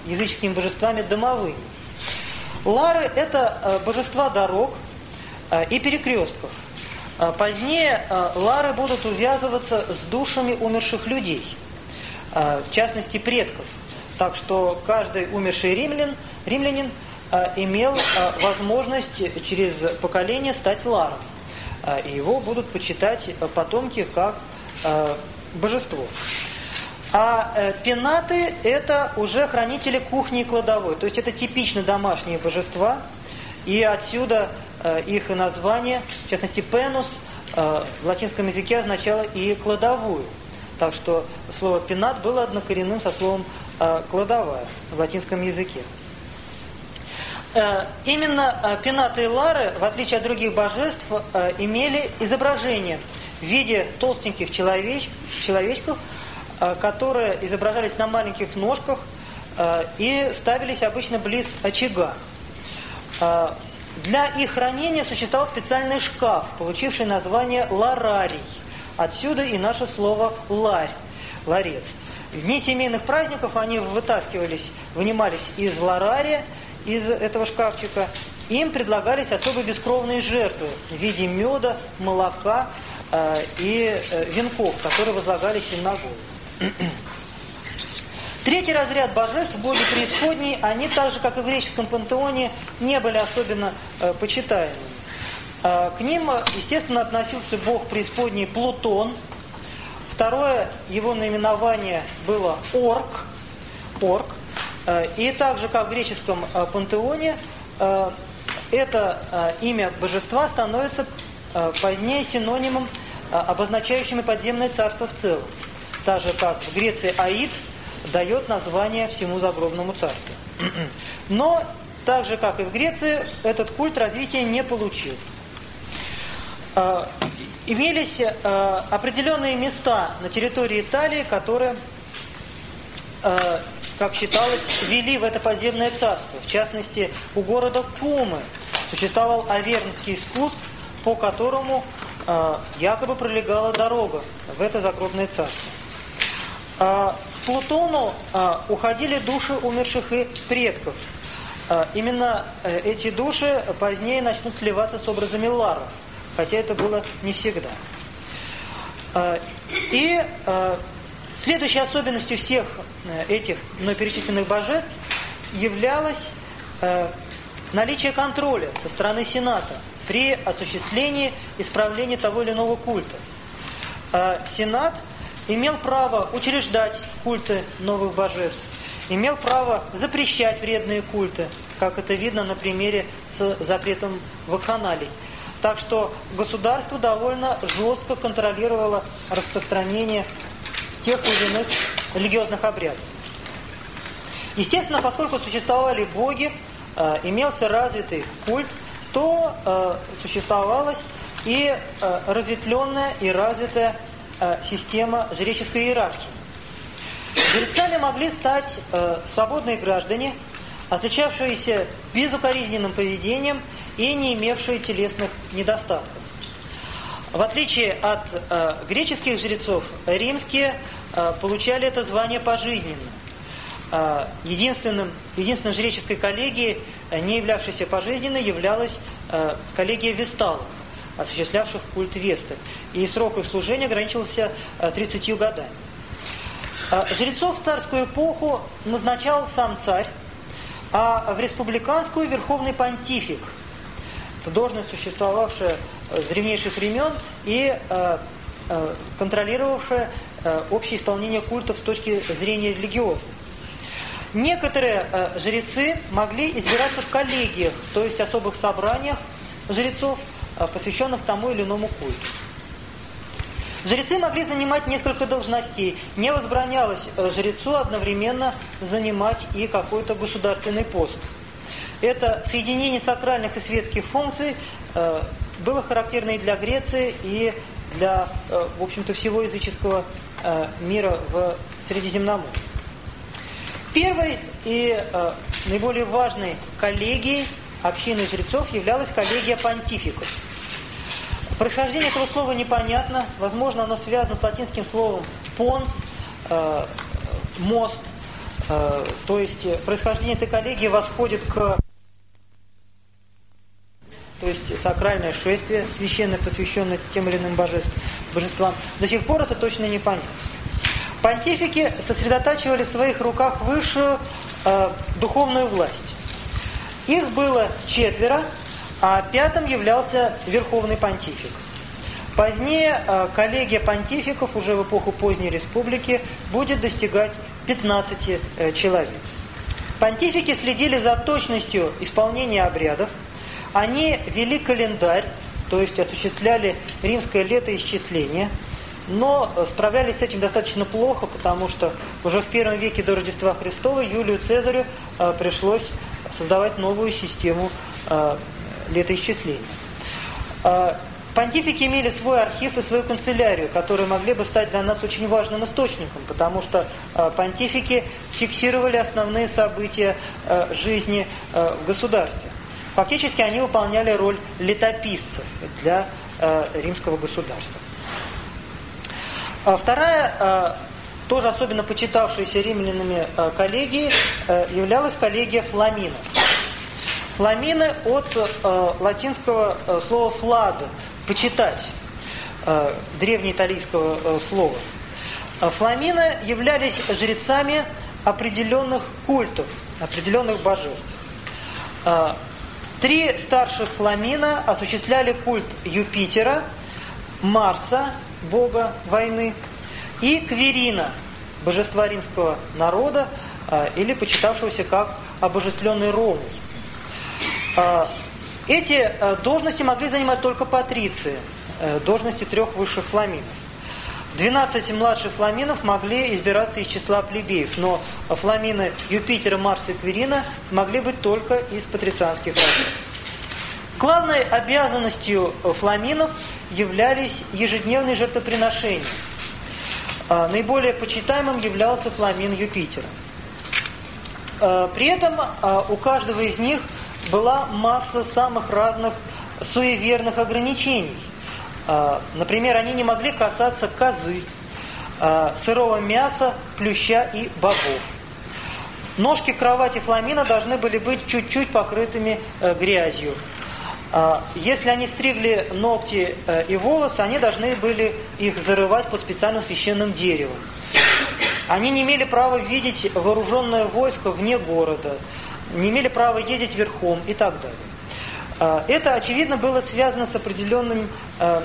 языческими божествами домовыми. Лары – это божества дорог и перекрестков. Э, позднее э, лары будут увязываться с душами умерших людей, э, в частности предков. Так что каждый умерший римлян, римлянин имел возможность через поколение стать ларом. И его будут почитать потомки как божество. А э, пенаты – это уже хранители кухни и кладовой. То есть это типично домашние божества. И отсюда э, их название, в частности, пенус, э, в латинском языке означало и кладовую. Так что слово пенат было однокоренным со словом э, кладовая в латинском языке. Э, именно пенаты и лары, в отличие от других божеств, имели изображение – в виде толстеньких человеч, человечков, которые изображались на маленьких ножках и ставились обычно близ очага. Э, для их хранения существовал специальный шкаф, получивший название ларарий. Отсюда и наше слово ларь, ларец. В дни семейных праздников они вытаскивались, вынимались из ларария, из этого шкафчика. Им предлагались особо бескровные жертвы в виде меда, молока, Э, и э, венков, которые возлагались им на голову. Третий разряд божеств, боги преисподней, они так же, как и в греческом пантеоне, не были особенно э, почитаемыми. Э, к ним, естественно, относился бог преисподней Плутон. Второе его наименование было Орк. Орк. Э, и так же, как в греческом э, пантеоне, э, это э, имя божества становится Э, позднее синонимом, э, обозначающим и подземное царство в целом. Так же, как в Греции Аид дает название всему загробному царству. Но, так же, как и в Греции, этот культ развития не получил. Э, имелись определенные места на территории Италии, которые, как считалось, вели в это подземное царство. В частности, у города Кумы существовал Авернский спуск, по которому якобы пролегала дорога в это загробное царство. Плутону э, уходили души умерших и предков. Э, именно э, эти души позднее начнут сливаться с образами ларов, хотя это было не всегда. Э, и э, следующей особенностью всех э, этих мной перечисленных божеств являлось э, наличие контроля со стороны Сената – при осуществлении исправления того или иного культа. А Сенат имел право учреждать культы новых божеств, имел право запрещать вредные культы, как это видно на примере с запретом вакханалий. Так что государство довольно жестко контролировало распространение тех или иных религиозных обрядов. Естественно, поскольку существовали боги, э, имелся развитый культ, то э, существовалась и э, разветвленная и развитая э, система жреческой иерархии. Жрецами могли стать э, свободные граждане, отличавшиеся безукоризненным поведением и не имевшие телесных недостатков. В отличие от э, греческих жрецов, римские получали это звание пожизненно. Единственным, единственной жреческой коллегией, не являвшейся пожизненной, являлась коллегия весталок, осуществлявших культ Весты. И срок их служения ограничивался э, 30 годами. Э, жрецов в царскую эпоху назначал сам царь, а в республиканскую верховный понтифик – это должность, существовавшая с древнейших времен и э, э, контролировавшая э, общее исполнение культов с точки зрения религиозной. Некоторые э, жрецы могли избираться в коллегиях, то есть особых собраниях жрецов, э, посвященных тому или иному культу. Жрецы могли занимать несколько должностей. Не возбранялось э, жрецу одновременно занимать и какой-то государственный пост. Это соединение сакральных и светских функций э, было характерно и для Греции, и для, э, в общем-то, всего языческого э, мира в Средиземноморье. Первой и э, наиболее важной коллегией общины жрецов являлась коллегия понтификов. Происхождение этого слова непонятно, возможно, оно связано с латинским словом «понс», э, «мост», э, то есть происхождение этой коллегии восходит к то есть сакральное шествие, священное, посвященное тем или иным божеств, божествам. До сих пор это точно непонятно. Понтифики сосредотачивали в своих руках высшую э, духовную власть. Их было четверо, а пятым являлся верховный понтифик. Позднее э, коллегия понтификов уже в эпоху поздней республики будет достигать 15 э, человек. Понтифики следили за точностью исполнения обрядов, они вели календарь, то есть осуществляли римское летоисчисление, но справлялись с этим достаточно плохо, потому что уже в первом веке до Рождества Христова Юлию Цезарю э, пришлось создавать новую систему э, летоисчисления. Э, понтифики имели свой архив и свою канцелярию, которые могли бы стать для нас очень важным источником, потому что э, понтифики фиксировали основные события э, жизни в государстве. Фактически они выполняли роль летописцев для римского государства. А вторая, тоже особенно почитавшаяся римлянами коллегией, являлась коллегия фламинов. Фламины от э, латинского э, слова «флад» – «почитать», э, древнеиталийского э, слова. Фламины являлись жрецами определенных культов, определенных божеств. Э, Три старших фламина осуществляли культ Юпитера, Марса, бога войны, и Кверина, божества римского народа, а, или почитавшегося как обожествленный Ромул. А, эти а, должности могли занимать только патриции, э, должности трех высших фламинов. 12 младших фламинов могли избираться из числа плебеев, но фламины Юпитера, Марса и Кверина могли быть только из патрицианских родов. Главной обязанностью фламинов являлись ежедневные жертвоприношения. А, наиболее почитаемым являлся фламин Юпитера. При этом а, у каждого из них была масса самых разных суеверных ограничений. А, например, они не могли касаться козы, а, сырого мяса, плюща и бобов. Ножки кровати фламина должны были быть чуть-чуть покрытыми э, грязью. А, если они стригли ногти э, и волосы, они должны были их зарывать под специальным священным деревом. Они не имели права видеть вооруженное войско вне города, не имели права ездить верхом и так далее. А, это, очевидно, было связано с определенным э,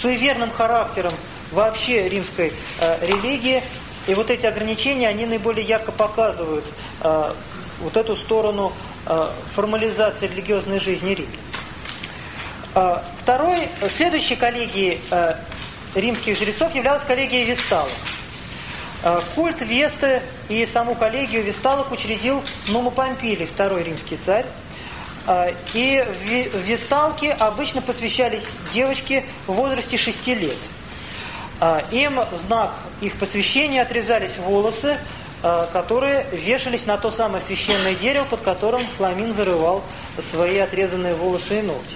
суеверным характером вообще римской э, религии. И вот эти ограничения, они наиболее ярко показывают вот эту сторону формализации религиозной жизни Рима. Второй, следующей коллегией римских жрецов являлась коллегия Весталок. Культ Весты и саму коллегию Весталок учредил Нума Помпилий, второй римский царь. И в Весталке обычно посвящались девочки в возрасте 6 лет. Им знак их посвящения отрезались волосы, которые вешались на то самое священное дерево, под которым Фламин зарывал свои отрезанные волосы и ногти.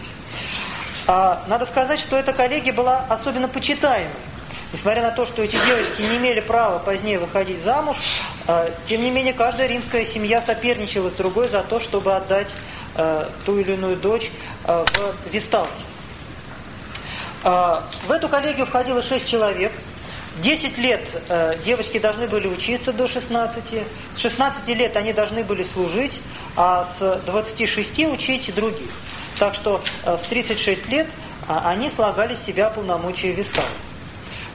Надо сказать, что эта коллегия была особенно почитаемой. Несмотря на то, что эти девочки не имели права позднее выходить замуж, тем не менее каждая римская семья соперничала с другой за то, чтобы отдать ту или иную дочь в Весталке. В эту коллегию входило 6 человек. 10 лет девочки должны были учиться до 16. С 16 лет они должны были служить, а с 26 учить других. Так что в 36 лет они слагали с себя полномочия Весталки.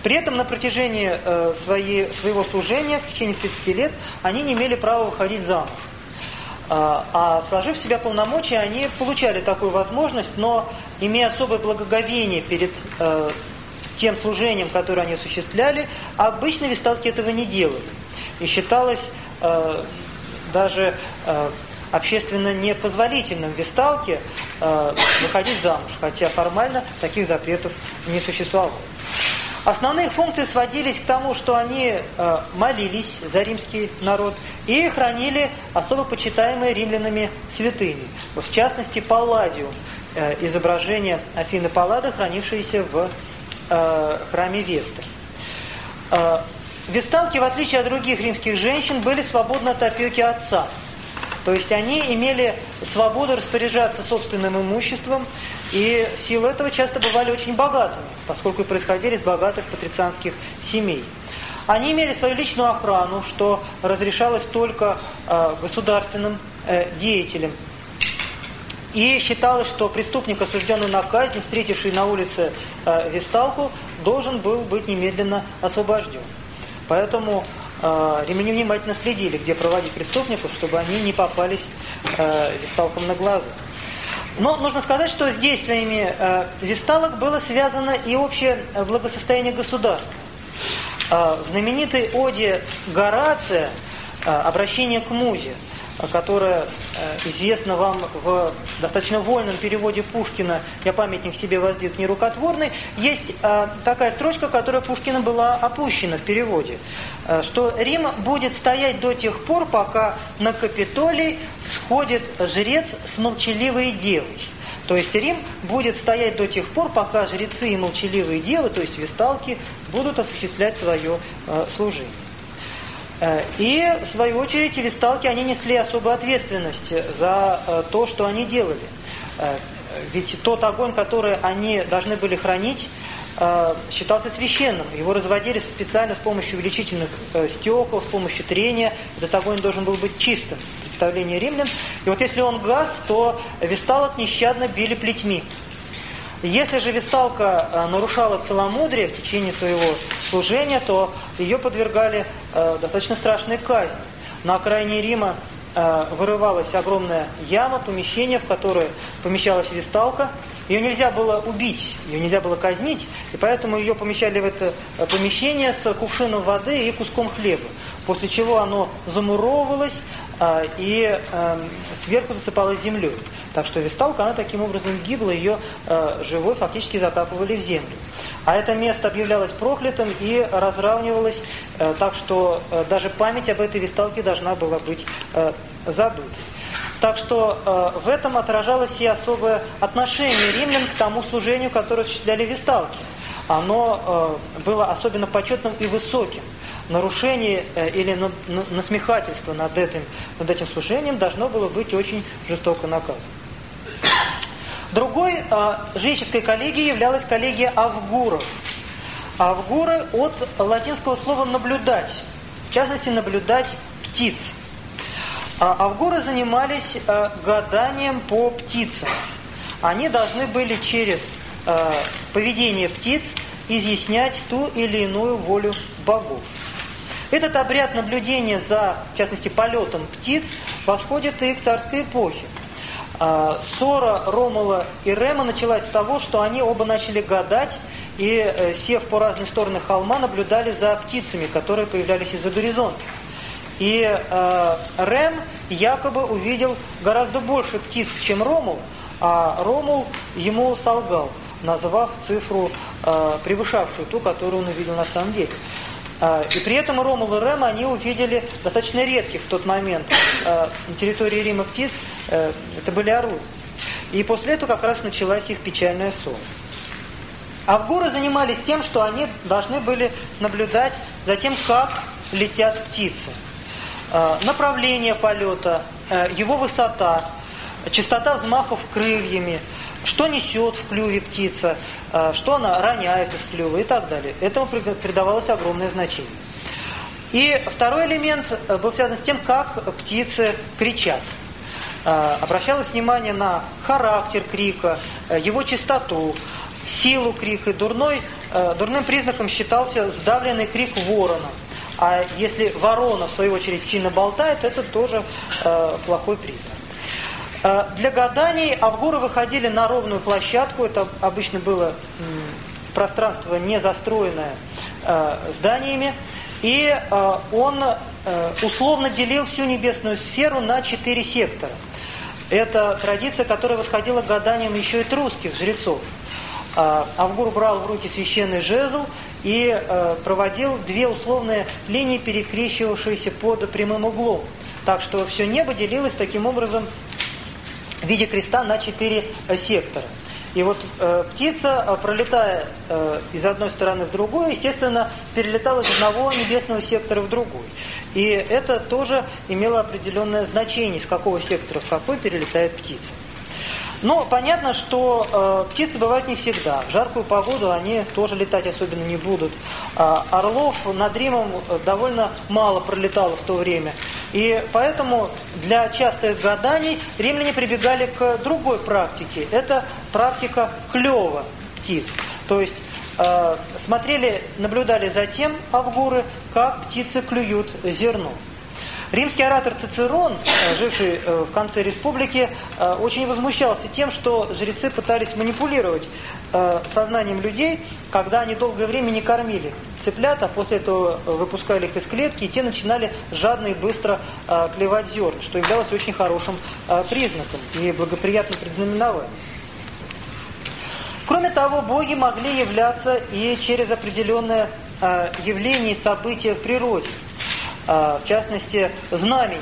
При этом на протяжении э, своей, своего служения, в течение 30 лет, они не имели права выходить замуж. А, а сложив в себя полномочия, они получали такую возможность, но имея особое благоговение перед э, тем служением, которое они осуществляли, обычно весталки этого не делали. И считалось э, даже э, общественно непозволительным весталке э, выходить замуж, хотя формально таких запретов не существовало. Основные функции сводились к тому, что они э, молились за римский народ и хранили особо почитаемые римлянами святыни. В частности, Палладиум, э, изображение Афины Паллады, хранившееся в э, храме Весты. Весталки, в отличие от других римских женщин, были свободны от опеки отца. То есть они имели свободу распоряжаться собственным имуществом, и силу этого часто бывали очень богатыми, поскольку происходили из богатых патрицианских семей. Они имели свою личную охрану, что разрешалось только э, государственным э, деятелям. И считалось, что преступник, осужденный на казнь, встретивший на улице э, Весталку, должен был быть немедленно освобожден. Поэтому э, римляне внимательно следили, где проводить преступников, чтобы они не попались э, Весталкам на глаза. Но нужно сказать, что с действиями э, весталок было связано и общее благосостояние государства. Э, в оде Горация э, «Обращение к музе» которая э, известна вам в достаточно вольном переводе Пушкина «Я памятник себе воздвиг нерукотворный», есть э, такая строчка, которая Пушкина была опущена в переводе, э, что Рим будет стоять до тех пор, пока на Капитолий сходит жрец с молчаливой девой. То есть Рим будет стоять до тех пор, пока жрецы и молчаливые девы, то есть весталки, будут осуществлять свое служение. Э, и, в свою очередь, весталки, они несли особую ответственность за э, то, что они делали. Э, ведь тот огонь, который они должны были хранить, считался священным. Его разводили специально с помощью увеличительных стекол, с помощью трения. Этот огонь должен был быть чистым. Представление римлян. И вот если он газ, то весталок нещадно били плетьми. Если же весталка э, нарушала целомудрие в течение своего служения, то ее подвергали э, достаточно страшной казни. На окраине Рима э, вырывалась огромная яма, помещение, в которое помещалась весталка. Ее нельзя было убить, ее нельзя было казнить, и поэтому ее помещали в это помещение с кувшином воды и куском хлеба. После чего оно замуровывалось и эм, сверху засыпалось землей. Так что весталка, она таким образом гибла, ее э, живой фактически закапывали в землю. А это место объявлялось проклятым и разравнивалось, э, так что э, даже память об этой весталке должна была быть забыта. Так что в этом отражалось и особое отношение римлян к тому служению, которое осуществляли весталки. Оно было особенно почетным и высоким. Нарушение э, или на, на, насмехательство над этим, над этим служением должно было быть очень жестоко наказано. Другой э, жреческой коллегией являлась коллегия авгуров. Авгуры от латинского слова «наблюдать», в частности, наблюдать птиц. А авгуры занимались э, гаданием по птицам. Они должны были через э, поведение птиц изъяснять ту или иную волю богов. Этот обряд наблюдения за, в частности, полетом птиц восходит и к царской эпохе. А, ссора Ромула и Рема началась с того, что они оба начали гадать и, э, сев по разные стороны холма, наблюдали за птицами, которые появлялись из-за горизонта. И э, Рем якобы увидел гораздо больше птиц, чем Ромул, а Ромул ему солгал, назвав цифру, э, превышавшую ту, которую он увидел на самом деле. Э, и при этом Ромул и Рем, они увидели достаточно редких в тот момент э, на территории Рима птиц, э, это были орлы. И после этого как раз началась их печальная ссора. А в горы занимались тем, что они должны были наблюдать за тем, как летят птицы. Э, направление полета, э, его высота, частота взмахов крыльями, что несет в клюве птица, э, что она роняет из клюва и так далее. Этому придавалось огромное значение. И второй элемент был связан с тем, как птицы кричат. Обращалось внимание на характер крика, его частоту, силу крика. Дурной, дурным признаком считался сдавленный крик ворона – а если ворона, в свою очередь, сильно болтает, это тоже э, плохой признак. Э, для гаданий Авгуры выходили на ровную площадку, это обычно было пространство не застроенное э, зданиями, и э, он э, условно делил всю небесную сферу на четыре сектора. Это традиция, которая восходила к гаданиям еще и русских жрецов. Авгур брал в руки священный жезл и э, проводил две условные линии, перекрещивавшиеся под прямым углом. Так что все небо делилось таким образом в виде креста на четыре э, сектора. И вот э, птица, э, пролетая э, из одной стороны в другую, естественно, перелетала из одного небесного сектора в другой. И это тоже имело определенное значение, с какого сектора в какой перелетает птица. Но понятно, что э, птицы бывают не всегда. В жаркую погоду они тоже летать особенно не будут. А орлов над Римом э, довольно мало пролетало в то время. И поэтому для частых гаданий римляне прибегали к другой практике. Это практика клёва птиц. То есть э, смотрели, наблюдали за тем авгуры, как птицы клюют зерно. Римский оратор Цицерон, э, живший э, в конце республики, э, очень возмущался тем, что жрецы пытались манипулировать сознанием людей, когда они долгое время не кормили цыплят, а после этого выпускали их из клетки, и те начинали жадно и быстро клевать зерна, что являлось очень хорошим признаком и благоприятным предзнаменованием. Кроме того, боги могли являться и через определенное явление и события в природе. А, в частности, знамение.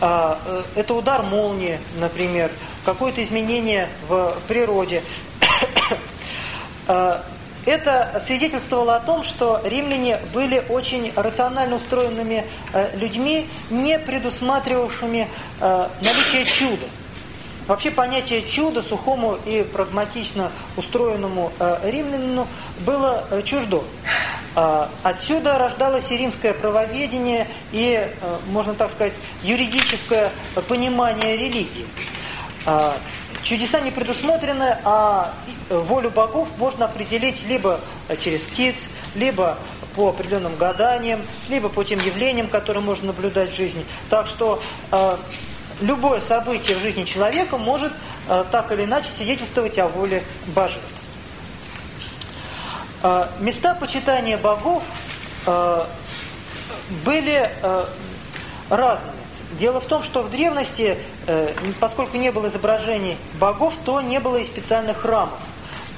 А, э, это удар молнии, например, какое-то изменение в природе. А, это свидетельствовало о том, что римляне были очень рационально устроенными э, людьми, не предусматривавшими э, наличие чуда. Вообще понятие чуда сухому и прагматично устроенному э, римлянину было э, чуждо. Э, отсюда рождалось и римское правоведение, и, э, можно так сказать, юридическое понимание религии. Э, чудеса не предусмотрены, а волю богов можно определить либо через птиц, либо по определенным гаданиям, либо по тем явлениям, которые можно наблюдать в жизни. Так что э, любое событие в жизни человека может э, так или иначе свидетельствовать о воле божеств. Э, места почитания богов э, были разными. Дело в том, что в древности, поскольку не было изображений богов, то не было и специальных храмов,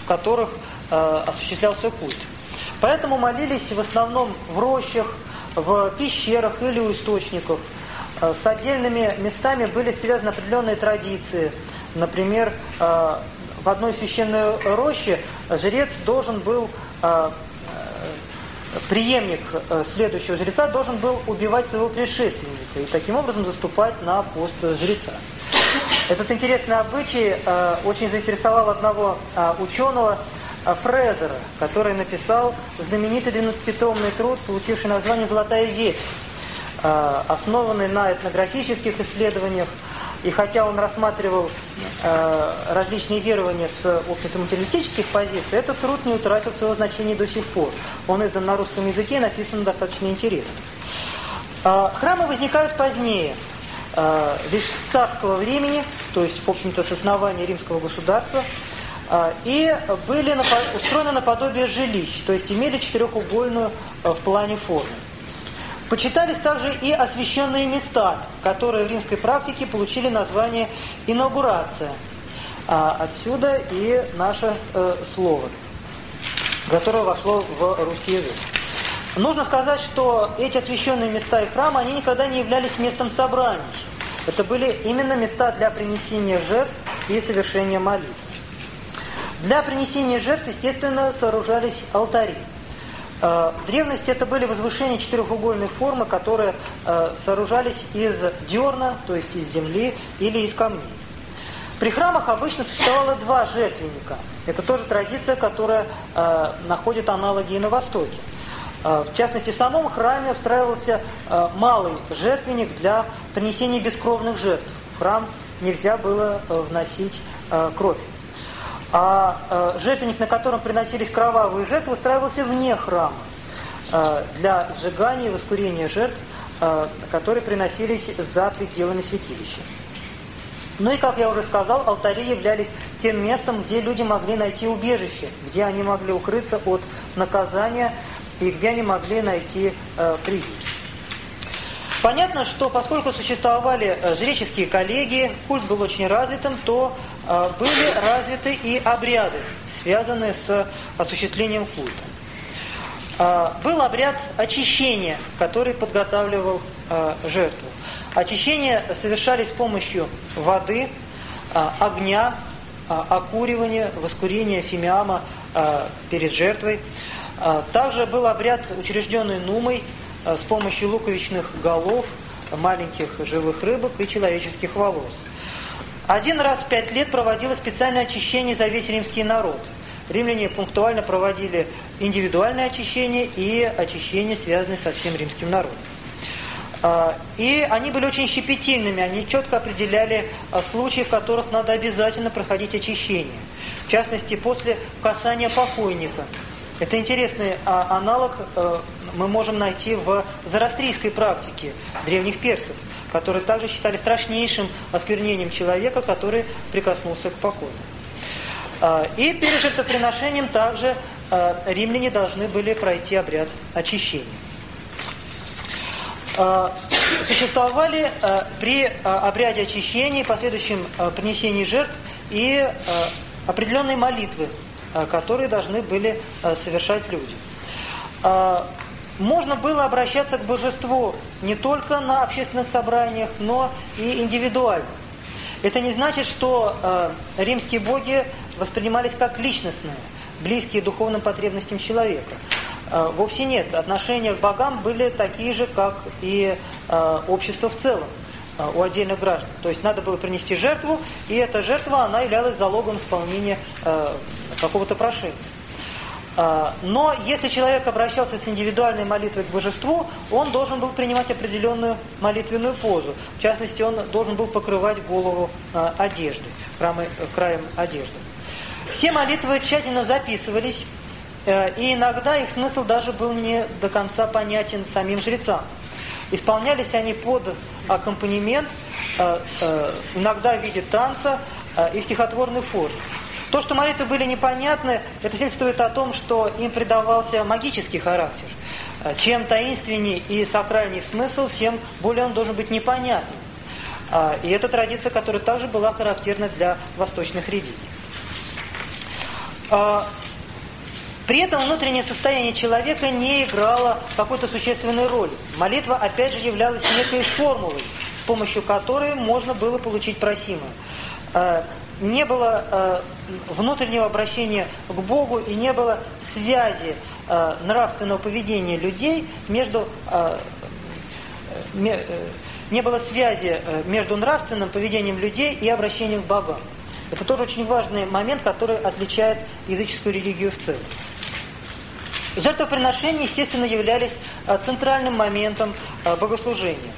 в которых осуществлялся культ. Поэтому молились в основном в рощах, в пещерах или у источников – с отдельными местами были связаны определенные традиции. Например, э, в одной священной роще жрец должен был, э, преемник следующего жреца должен был убивать своего предшественника и таким образом заступать на пост жреца. Этот интересный обычай очень заинтересовал одного ученого, Фрезера, который написал знаменитый 12-томный труд, получивший название «Золотая ветвь», Э, основанный на этнографических исследованиях, И хотя он рассматривал э, различные верования с общественно-материалистических позиций, этот труд не утратил своего значения до сих пор. Он издан на русском языке и написан достаточно интересно. Э, храмы возникают позднее, э, лишь с царского времени, то есть, в общем-то, с основания римского государства, э, и были устроены наподобие жилищ, то есть имели четырехугольную э, в плане форму. Почитались также и освященные места, которые в римской практике получили название инаугурация. А отсюда и наше э, слово, которое вошло в русский язык. Нужно сказать, что эти освященные места и храмы, они никогда не являлись местом собраний. Это были именно места для принесения жертв и совершения молитв. Для принесения жертв, естественно, сооружались алтари. Э, в древности это были возвышения четырехугольной формы, которые э, сооружались из дерна, то есть из земли или из камней. При храмах обычно существовало два жертвенника. Это тоже традиция, которая э, находит аналоги и на Востоке. В частности, в самом храме устраивался малый жертвенник для принесения бескровных жертв. В храм нельзя было вносить кровь. А э, жертвенник, на котором приносились кровавые жертвы, устраивался вне храма э, для сжигания и воскурения жертв, э, которые приносились за пределами святилища. Ну и, как я уже сказал, алтари являлись тем местом, где люди могли найти убежище, где они могли укрыться от наказания и где они могли найти э, приют. Понятно, что поскольку существовали жреческие коллегии, культ был очень развитым, то были развиты и обряды, связанные с осуществлением культа. Э, был обряд очищения, который подготавливал жертву. Очищение совершались с помощью воды, огня, окуривания, воскурения фимиама перед жертвой. Также был обряд, учрежденный Нумой, с помощью луковичных голов, маленьких живых рыбок и человеческих волос. Один раз в пять лет проводилось специальное очищение за весь римский народ. Римляне пунктуально проводили индивидуальное очищение и очищение, связанное со всем римским народом. А, и они были очень щепетильными, они четко определяли а, случаи, в которых надо обязательно проходить очищение. В частности, после касания покойника – это интересный а, аналог э, мы можем найти в зарастрийской практике древних персов, которые также считали страшнейшим осквернением человека, который прикоснулся к покойному. А, и перед жертвоприношением также а, римляне должны были пройти обряд очищения. Существовали при обряде очищения и последующем принесении жертв и определенные молитвы, которые должны были совершать люди. Э, можно было обращаться к божеству не только на общественных собраниях, но и индивидуально. Это не значит, что римские боги воспринимались как личностные, близкие духовным потребностям человека. Вовсе нет. Отношения к богам были такие же, как и общество в целом. А, у отдельных граждан. То есть надо было принести жертву, и эта жертва, она являлась залогом исполнения э, какого-то прошения. Э, но если человек обращался с индивидуальной молитвой к божеству, он должен был принимать определенную молитвенную позу. В частности, он должен был покрывать голову э, одеждой, краем одежды. Все молитвы тщательно записывались, э, и иногда их смысл даже был не до конца понятен самим жрецам. Исполнялись они под аккомпанемент, э, э, иногда в виде танца э, и в стихотворной форме. То, что молитвы были непонятны, это свидетельствует о том, что им придавался магический характер. Чем таинственнее и сакральней смысл, тем более он должен быть непонятным. И это традиция, которая также была характерна для восточных религий. При этом внутреннее состояние человека не играло какой-то существенной роли. Молитва, опять же, являлась некой формулой, с помощью которой можно было получить просимое. Э, не было э, внутреннего обращения к Богу и не было связи э, нравственного поведения людей между не было связи между нравственным поведением людей и обращением к богам. Это тоже очень важный момент, который отличает языческую религию в целом. Жертвоприношения, естественно, являлись э, центральным моментом э, богослужения.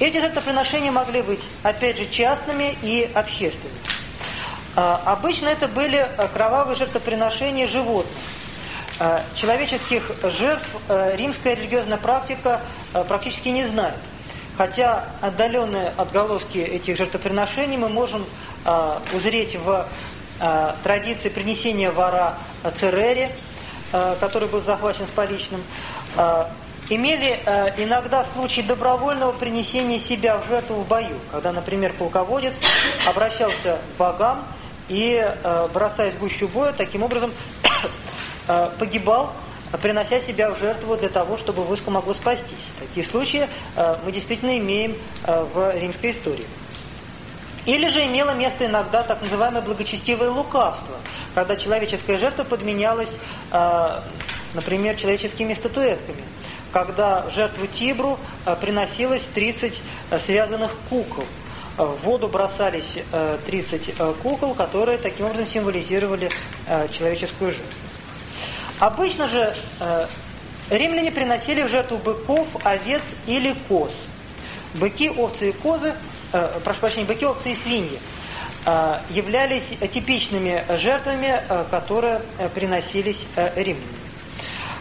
Эти жертвоприношения могли быть, опять же, частными и общественными. Обычно это были кровавые жертвоприношения животных. Человеческих жертв римская религиозная практика практически не знает. Хотя отдаленные отголоски этих жертвоприношений мы можем узреть в традиции принесения вора Церере, который был захвачен с поличным, имели э, иногда случаи добровольного принесения себя в жертву в бою, когда, например, полководец обращался к богам и, э, бросаясь в гущу боя, таким образом э, погибал, принося себя в жертву для того, чтобы войско могло спастись. Такие случаи э, мы действительно имеем в римской истории. Или же имело место иногда так называемое благочестивое лукавство, когда человеческая жертва подменялась, например, человеческими статуэтками когда в жертву Тибру приносилось 30 э, связанных кукол. Э, в воду бросались 30 кукол, которые таким образом символизировали человеческую жертву. Обычно же римляне приносили в жертву быков, овец или коз. Быки, овцы и козы, прошу прощения, быки, овцы и свиньи являлись типичными жертвами, которые приносились римлянами.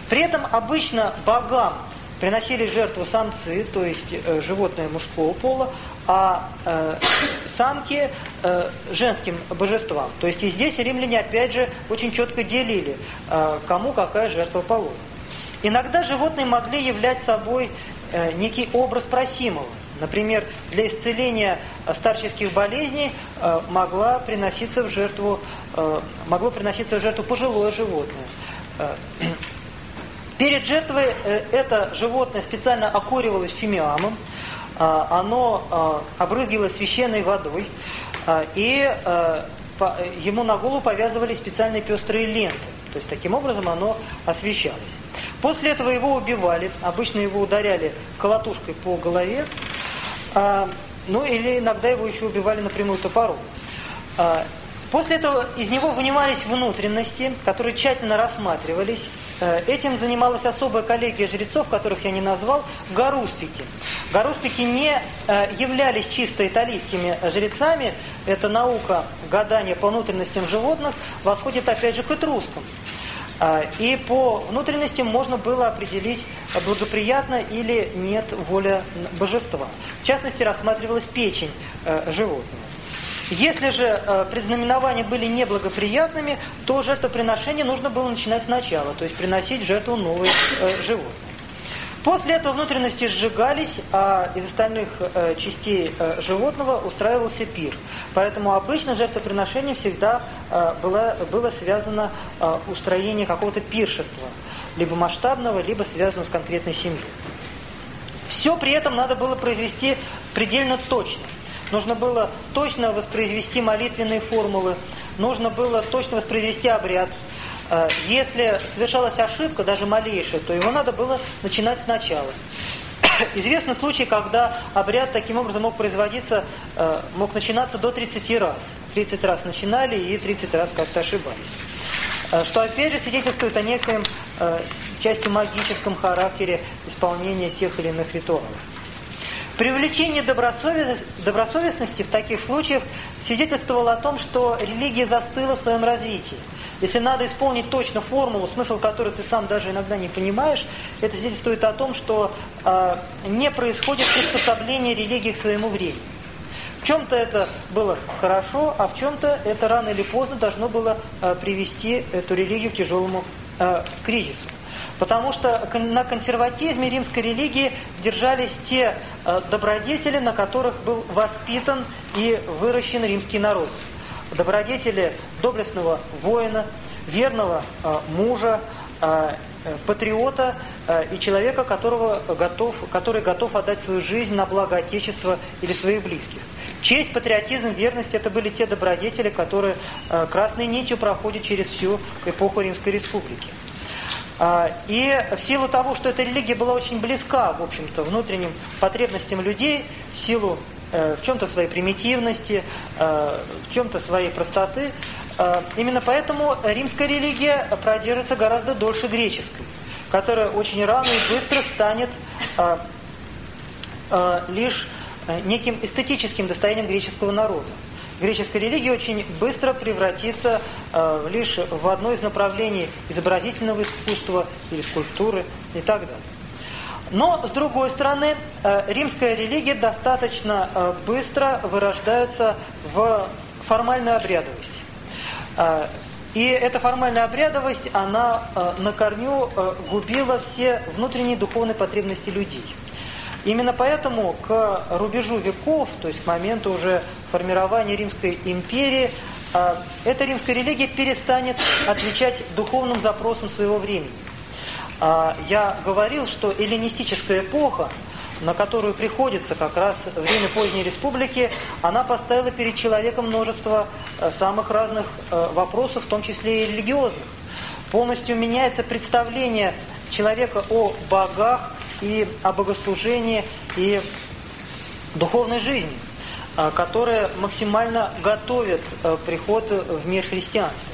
При этом обычно богам приносили жертву самцы, то есть э, животное мужского пола, а э, самки э, женским божествам. То есть и здесь римляне опять же очень четко делили, э, кому какая жертва положена. Иногда животные могли являть собой э, некий образ просимого. Например, для исцеления старческих болезней э, могла приноситься в жертву, э, могло приноситься в жертву пожилое животное. Э, Перед жертвой э, это животное специально окуривалось фимиамом, оно а, обрызгивалось священной водой, а, и ему на голову повязывали специальные пестрые ленты. То есть таким образом оно освещалось. После этого его убивали, обычно его ударяли колотушкой по голове, ну или иногда его еще убивали напрямую топором. После этого из него вынимались внутренности, которые тщательно рассматривались. Э, этим занималась особая коллегия жрецов, которых я не назвал, гаруспики. Гаруспики не э, являлись чисто италийскими жрецами. Это наука гадания по внутренностям животных восходит опять же к этрускам. Э, и по внутренностям можно было определить, благоприятно или нет воля божества. В частности, рассматривалась печень животного. Если же э, предзнаменования были неблагоприятными, то жертвоприношение нужно было начинать сначала, то есть приносить жертву новые э, животные. После этого внутренности сжигались, а из остальных э, частей э, животного устраивался пир. Поэтому обычно жертвоприношение всегда э, было, было связано э, устроение какого-то пиршества, либо масштабного, либо связанного с конкретной семьей. Все при этом надо было произвести предельно точно. Нужно было точно воспроизвести молитвенные формулы, нужно было точно воспроизвести обряд. Э, если совершалась ошибка, даже малейшая, то его надо было начинать сначала. Известны случаи, когда обряд таким образом мог производиться, э, мог начинаться до 30 раз. 30 раз начинали и 30 раз как-то ошибались. Э, что опять же свидетельствует о некоем части магическом характере исполнения тех или иных ритуалов. Привлечение добросовестности в таких случаях свидетельствовало о том, что религия застыла в своем развитии. Если надо исполнить точно формулу, смысл которой ты сам даже иногда не понимаешь, это свидетельствует о том, что э, не происходит приспособление религии к своему времени. В чем-то это было хорошо, а в чем-то это рано или поздно должно было э, привести эту религию к тяжелому э, кризису. Потому что на консерватизме римской религии держались те э, добродетели, на которых был воспитан и выращен римский народ. Добродетели доблестного воина, верного э, мужа, э, патриота и человека, которого готов, который готов отдать свою жизнь на благо Отечества или своих близких. Честь, патриотизм, верность – это были те добродетели, которые красной нитью проходят через всю эпоху Римской Республики. А, и в силу того, что эта религия была очень близка, в общем-то, внутренним потребностям людей, в силу э, в чем-то своей примитивности, э, в чем-то своей простоты, э, именно поэтому римская религия продержится гораздо дольше греческой, которая очень рано и быстро станет лишь неким эстетическим достоянием греческого народа. Греческая религия очень быстро превратится э, лишь в одно из направлений изобразительного искусства или скульптуры и так далее. Но, с другой стороны, э, римская религия достаточно э, быстро вырождается в формальную обрядовость. Э, и эта формальная обрядовость, она на корню губила все внутренние духовные потребности людей. Именно поэтому к рубежу веков, то есть к моменту уже формирования Римской империи, эта римская религия перестанет отвечать духовным запросам своего времени. А, я говорил, что эллинистическая эпоха, на которую приходится как раз время поздней республики, она поставила перед человеком множество э, самых разных вопросов, в том числе и религиозных. Полностью меняется представление человека о богах и о богослужении и духовной жизни, э, которая максимально готовит приход в мир христианства.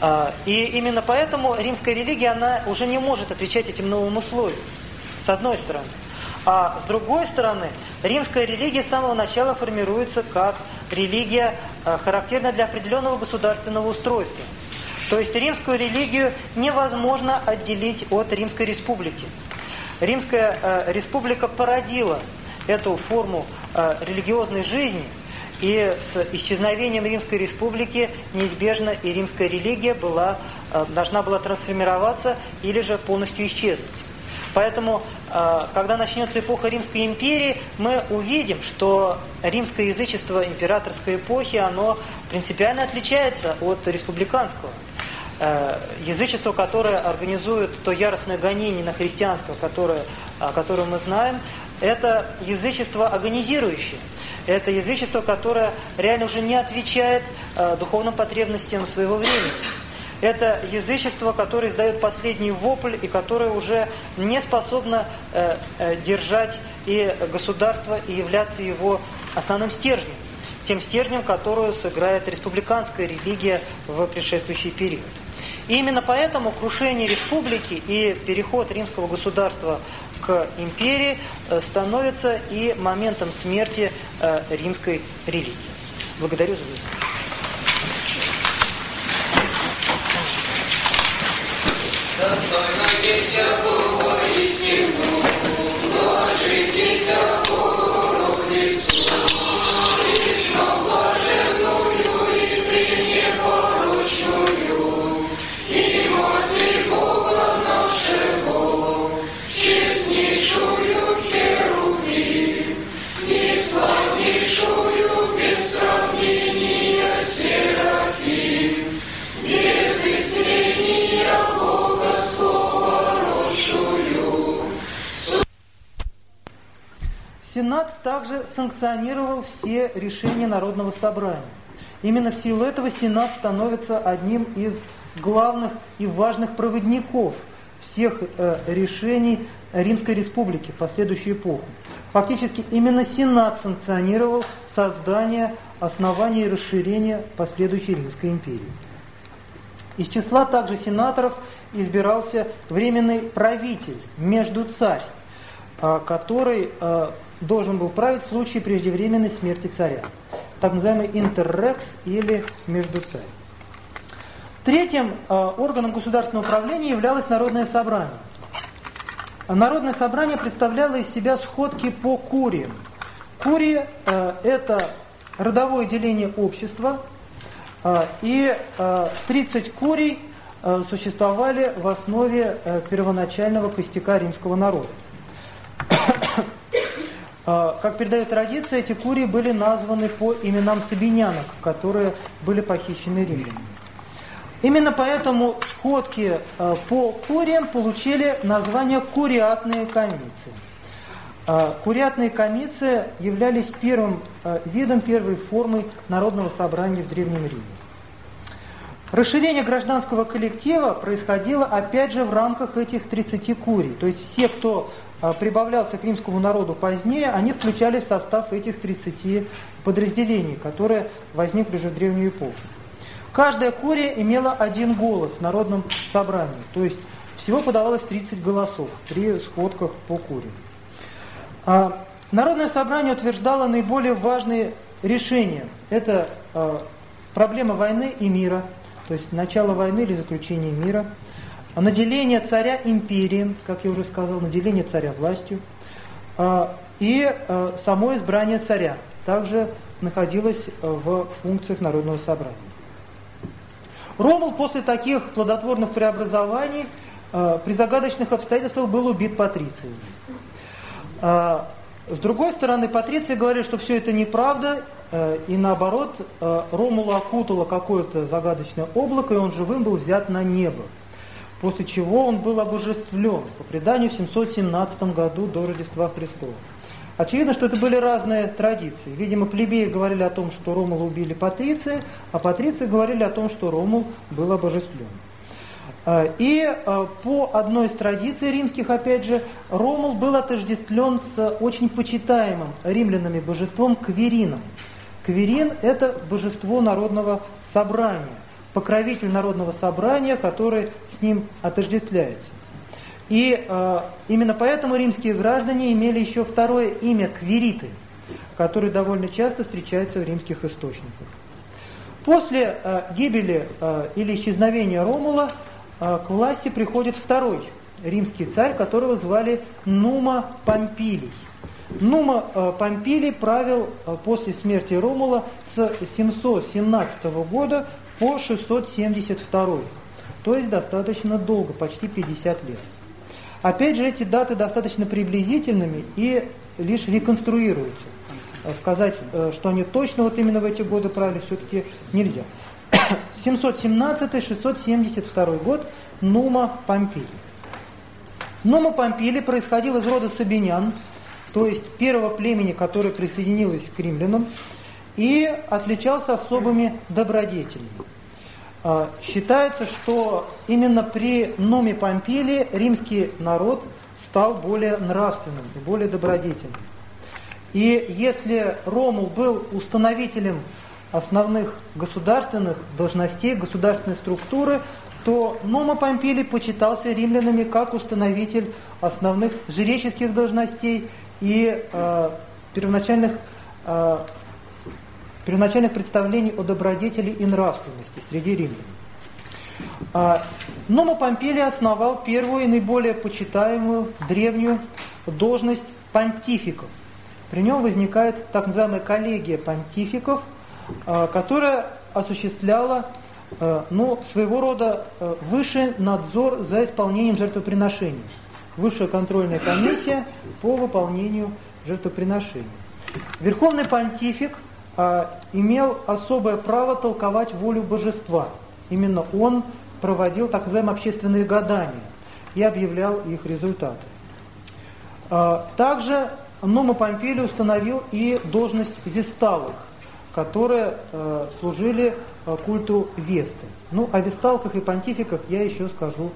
А, и именно поэтому римская религия, она уже не может отвечать этим новым условиям, с одной стороны. А с другой стороны, римская религия с самого начала формируется как религия, характерная для определенного государственного устройства. То есть римскую религию невозможно отделить от Римской республики. Римская республика породила эту форму религиозной жизни – и с исчезновением Римской Республики неизбежно и римская религия была, э, должна была трансформироваться или же полностью исчезнуть. Поэтому, э, когда начнется эпоха Римской империи, мы увидим, что римское язычество императорской эпохи, оно принципиально отличается от республиканского. Э, язычество, которое организует то яростное гонение на христианство, которое, которое мы знаем, это язычество агонизирующее. Это язычество, которое реально уже не отвечает э, духовным потребностям своего времени. Это язычество, которое издает последний вопль и которое уже не способно э, э, держать и государство, и являться его основным стержнем. Тем стержнем, которую сыграет республиканская религия в предшествующий период. И именно поэтому крушение республики и переход римского государства к империи э, становится и моментом смерти э, римской религии. Благодарю за внимание. Достойно блаженную Сенат также санкционировал все решения Народного собрания. Именно в силу этого Сенат становится одним из главных и важных проводников всех э, решений Римской Республики в последующую эпоху. Фактически именно Сенат санкционировал создание основания и расширения последующей Римской империи. Из числа также сенаторов избирался временный правитель, между царь, э, который э, должен был править в случае преждевременной смерти царя. Так называемый интеррекс или междуцарь. Третьим э, органом государственного управления являлось Народное собрание. Народное собрание представляло из себя сходки по куриям. Курии э, – это родовое деление общества, э, и 30 курий существовали в основе первоначального костяка римского народа. Как передает традиция, эти курии были названы по именам сабинянок, которые были похищены римлянами. Именно поэтому сходки э, по куриям получили название куриатные комиции. Э, куриатные комиции являлись первым видом, первой формой народного собрания в Древнем Риме. Расширение гражданского коллектива происходило опять же в рамках этих 30 курий. То есть все, кто прибавлялся к римскому народу позднее, они включались в состав этих 30 подразделений, которые возникли уже в древнюю эпоху. Каждая курия имела один голос в народном собрании, то есть всего подавалось 30 голосов при сходках по куриям. А Народное собрание утверждало наиболее важные решения. Это э, проблема войны и мира, то есть начало войны или заключение мира, наделение царя империей, как я уже сказал, наделение царя властью, э, и э, само избрание царя также находилось в функциях Народного собрания. Ромул после таких плодотворных преобразований при загадочных обстоятельствах был убит Патрицией. Э, с другой стороны, Патриция говорит, что все это неправда, и наоборот, Ромула окутало какое-то загадочное облако, и он живым был взят на небо. После чего он был обожествлен, по преданию, в 717 году до Рождества Христова. Очевидно, что это были разные традиции. Видимо, плебеи говорили о том, что Ромула убили патриции, а патриции говорили о том, что Ромул был обожествлен. А, и а, по одной из традиций римских, опять же, Ромул был отождествлен с очень почитаемым римлянами божеством Кверином. Кверин – это божество народного собрания, покровитель народного собрания, который с ним отождествляется. И э, именно поэтому римские граждане имели еще второе имя Квириты, которое довольно часто встречается в римских источниках. После э, гибели э, или исчезновения Ромула э, к власти приходит второй римский царь, которого звали Нума Помпилий. Нума э, Помпилий правил э, после смерти Ромула с 717 года по 672, то есть достаточно долго, почти 50 лет. Опять же, эти даты достаточно приблизительными и лишь реконструируются. Сказать, э, что они точно вот именно в эти годы правили, все-таки нельзя. 717-672 год Нума Помпилий. Нума Помпилий происходил из рода Сабинян, то есть первого племени, которое присоединилось к римлянам, и отличался особыми добродетелями. А, считается, что именно при Номе Помпилии римский народ стал более нравственным и более добродетельным. И если Ромул был установителем основных государственных должностей, государственной структуры, то Нома Помпилий почитался римлянами как установитель основных жреческих должностей и э, первоначальных э, первоначальных представлений о добродетели и нравственности среди римлян. А, Нома Помпилий основал первую и наиболее почитаемую древнюю должность понтификов. При нем возникает так называемая коллегия понтификов, а, которая осуществляла а, ну, своего рода высший надзор за исполнением жертвоприношений. Высшая контрольная комиссия по выполнению жертвоприношений. Верховный понтифик – имел особое право толковать волю божества. Именно он проводил так называемые общественные гадания и объявлял их результаты. А, также Нома Помпилий установил и должность весталых, которые э, служили культу Весты. Ну, о весталках и понтификах я еще скажу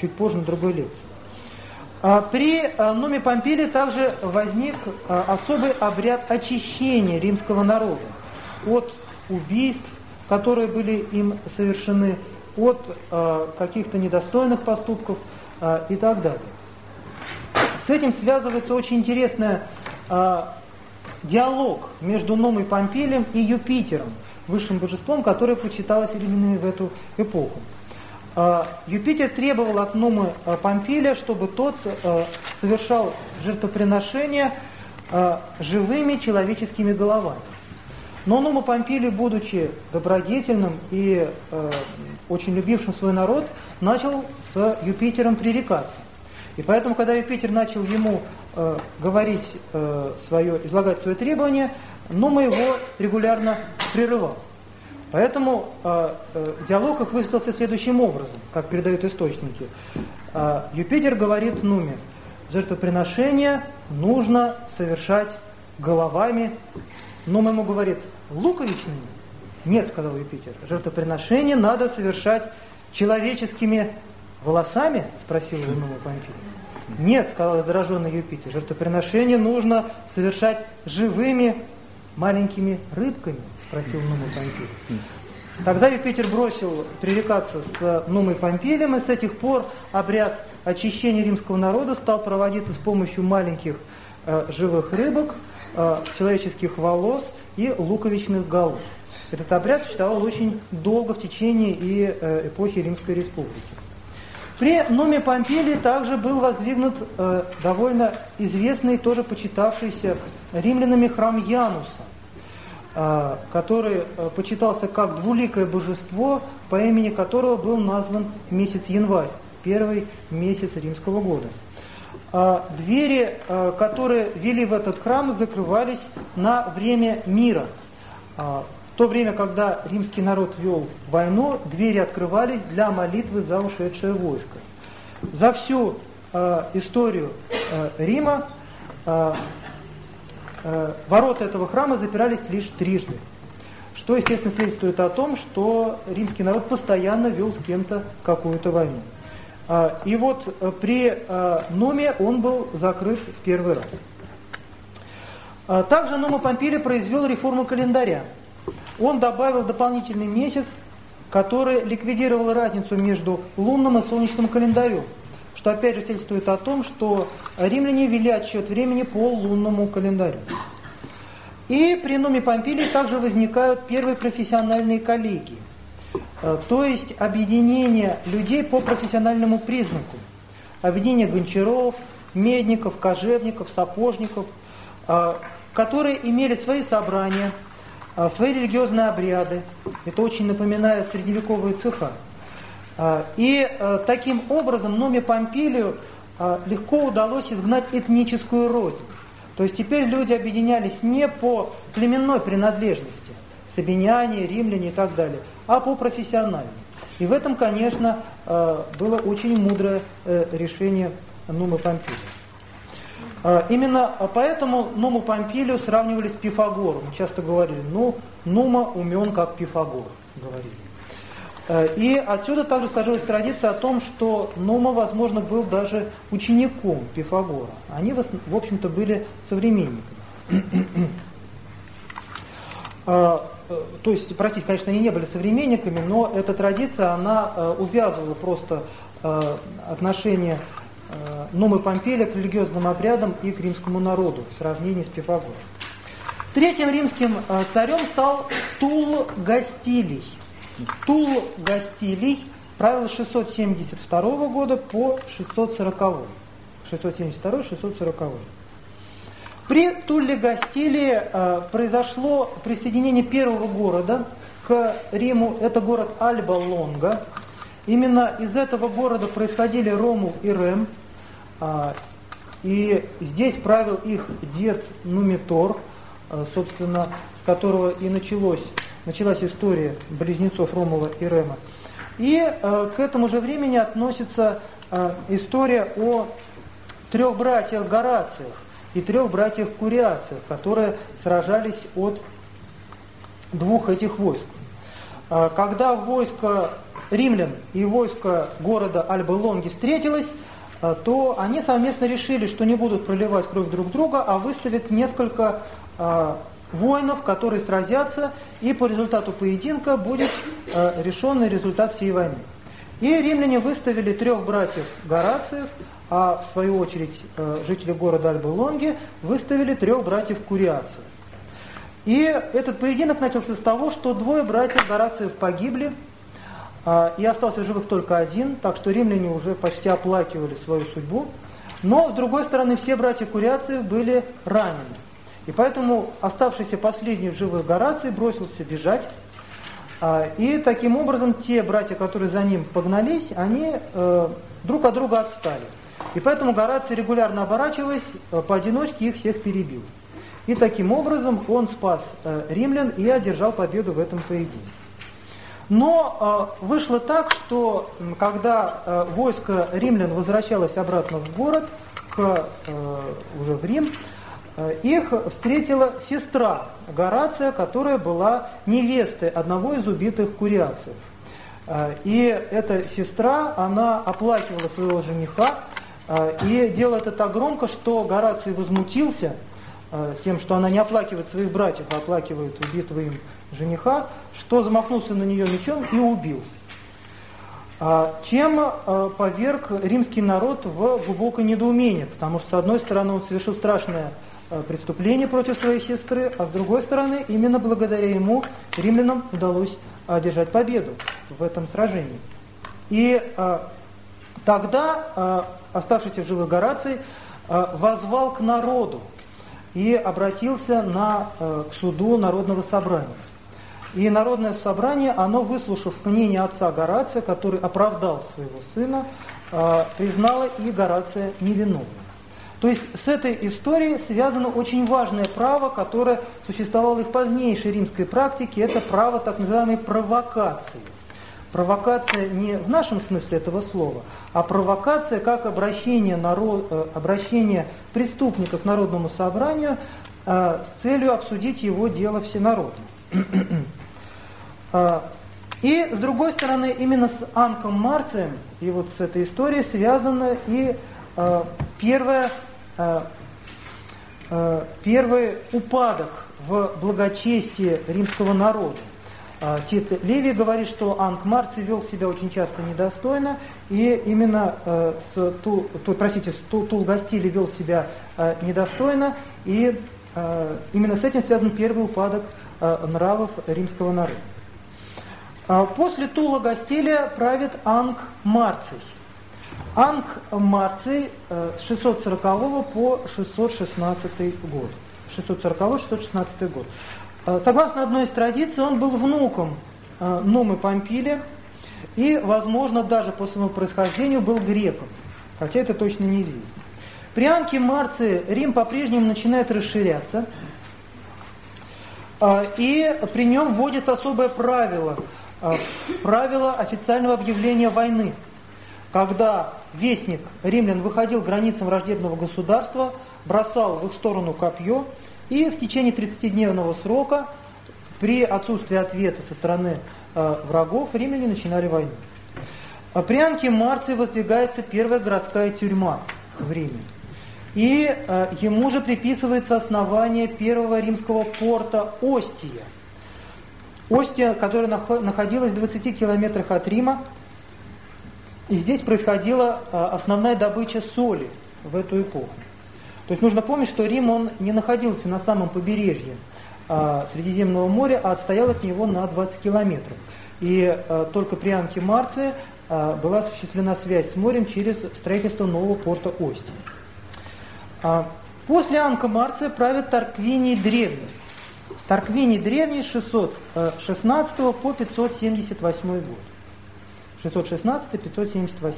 чуть позже на другой лекции. А при э, Нуме Помпилии также возник э, особый обряд очищения римского народа от убийств, которые были им совершены, от каких-то недостойных поступков и так далее. С этим связывается очень интересный диалог между Номой Помпилием и Юпитером, высшим божеством, которое почиталось римлянами в эту эпоху. А, Юпитер требовал от Нумы а, Помпилия, чтобы тот а, совершал жертвоприношения живыми человеческими головами. Но Нума Помпилий, будучи добродетельным и очень любившим свой народ, начал с Юпитером пререкаться. И поэтому, когда Юпитер начал ему говорить свое, излагать свои требования, Нума его регулярно прерывал. Поэтому э, э, диалог их высказался следующим образом, как передают источники. Э, Юпитер говорит Нуме, жертвоприношение нужно совершать головами. Нума ему говорит, луковичными? Нет, сказал Юпитер, жертвоприношение надо совершать человеческими волосами? Спросил его Нума Помфилий. Нет, сказал раздраженный Юпитер, жертвоприношение нужно совершать живыми маленькими рыбками спросил Нума Помпилий. Тогда Юпитер бросил пререкаться с Нумой Помпилием, и с этих пор обряд очищения римского народа стал проводиться с помощью маленьких живых рыбок, человеческих волос и луковичных голов. Этот обряд существовал очень долго в течение и эпохи Римской Республики. При Нуме Помпилии также был воздвигнут э, довольно известный, тоже почитавшийся римлянами храм Януса, э, который э, почитался как двуликое божество, по имени которого был назван месяц январь, первый месяц римского года. А двери, которые вели в этот храм, закрывались на время мира. А то время, когда римский народ вел войну, двери открывались для молитвы за ушедшее войско. За всю историю Рима ворота этого храма запирались лишь трижды. Что, естественно, свидетельствует о том, что римский народ постоянно вел с кем-то какую-то войну. Э, и вот э, при э, Номе он был закрыт в первый раз. Э, также Нома Помпилий произвел реформу календаря он добавил дополнительный месяц, который ликвидировал разницу между лунным и солнечным календарем, что опять же свидетельствует о том, что римляне вели отсчет времени по лунному календарю. И при Нуме Помпилии также возникают первые профессиональные коллегии, э, то есть объединение людей по профессиональному признаку, объединение гончаров, медников, кожевников, сапожников, э, которые имели свои собрания – а, свои религиозные обряды. Это очень напоминает средневековые цеха. А, и а, таким образом Номе Помпилию легко удалось изгнать этническую рознь. То есть теперь люди объединялись не по племенной принадлежности, сабиняне, римляне и так далее, а по профессиональной. И в этом, конечно, было очень мудрое э, решение Нумы Помпилия. А, именно поэтому Нуму Помпилию сравнивали с Пифагором. Часто говорили, ну, Нума умен, как Пифагор, говорили. А, и отсюда также сложилась традиция о том, что Нума, возможно, был даже учеником Пифагора. Они, в общем-то, были современниками. А, э, то есть, простите, конечно, они не были современниками, но эта традиция, она э, увязывала просто э, отношения Э, Нумы Помпелия к религиозным обрядам и к римскому народу в сравнении с Пифагором. Третьим римским э, царем стал Тул Гастилий. Тул Гастилий правил с 672 года по 640. 672-640. При Тулле Гастилии э, произошло присоединение первого города к Риму. Это город Альба-Лонга. Именно из этого города происходили Ромул и Рем, а, и здесь правил их дед Нумитор, а, собственно, с которого и началось, началась история близнецов Ромула и Рема. И а, к этому же времени относится история о трех братьях Горациях и трех братьях Куриациях, которые сражались от двух этих войск. Когда войско римлян и войско города Альбы-Лонги встретилось, а, то они совместно решили, что не будут проливать кровь друг друга, а выставят несколько э, воинов, которые сразятся, и по результату поединка будет э, решенный результат всей войны. И римляне выставили трех братьев Горациев, а в свою очередь э, жители города Альбы-Лонги выставили трех братьев Куриациев. И этот поединок начался с того, что двое братьев Горациев погибли, а, и остался живых только один, так что римляне уже почти оплакивали свою судьбу. Но, с другой стороны, все братья Куриации были ранены. И поэтому оставшийся последний в живых Гораций бросился бежать. А, и таким образом те братья, которые за ним погнались, они э, друг от друга отстали. И поэтому Гораций, регулярно оборачиваясь, э, поодиночке их всех перебил. И таким образом он спас э, римлян и одержал победу в этом поединке. Но вышло так, что когда войско римлян возвращалось обратно в город, к, уже в Рим, их встретила сестра Горация, которая была невестой одного из убитых куриацев. Э, и эта сестра, она оплакивала своего жениха, э, и делала это так громко, что Гораций возмутился э, тем, что она не оплакивает своих братьев, а оплакивает убитого им жениха, что замахнулся на нее мечом и убил. чем поверг римский народ в глубокое недоумение, потому что, с одной стороны, он совершил страшное преступление против своей сестры, а с другой стороны, именно благодаря ему римлянам удалось одержать победу в этом сражении. И тогда оставшийся в живых Гораций возвал к народу и обратился на, к суду Народного собрания. И Народное собрание, оно, выслушав мнение отца Горация, который оправдал своего сына, э, признало и Горация невиновным. То есть с этой историей связано очень важное право, которое существовало и в позднейшей римской практике, это право так называемой провокации. Провокация не в нашем смысле этого слова, а провокация как обращение, народ, э, обращение преступника к народному собранию э, с целью обсудить его дело всенародно. А, и, с другой стороны, именно с Анком Марцием и вот с этой историей связано и э, первое, э, э, первый упадок в благочестии римского народа. Э, Тит Левий говорит, что Анк Марций вел себя очень часто недостойно, и именно э, с ту, ту, простите, с ту, Тулгастили вел себя э, недостойно, и э, именно с этим связан первый упадок э, нравов римского народа. После Тула Гастилия правит Анг Марций. Анг Марций э, с 640 по 616 год. 640-616 год. Э, согласно одной из традиций, он был внуком э, Нумы Помпилия и, возможно, даже по своему происхождению был греком, хотя это точно неизвестно. При Анке Марции Рим по-прежнему начинает расширяться, и при нем вводится особое правило – правило официального объявления войны. Когда вестник римлян выходил границам враждебного государства, бросал в их сторону копье, и в течение 30-дневного срока, при отсутствии ответа со стороны э, врагов, римляне начинали войну. А при Анке Марции воздвигается первая городская тюрьма в Риме. И э, ему же приписывается основание первого римского порта Остия – Остия, которая находилась в 20 километрах от Рима, и здесь происходила а, основная добыча соли в эту эпоху. То есть нужно помнить, что Рим он не находился на самом побережье а, Средиземного моря, а отстоял от него на 20 километров. И а, только при Анке Марции была осуществлена связь с морем через строительство нового порта Ости. После Анка Марция правит Тарквиний Древний. Тарквиний древний 616 по 578 год. 616-578.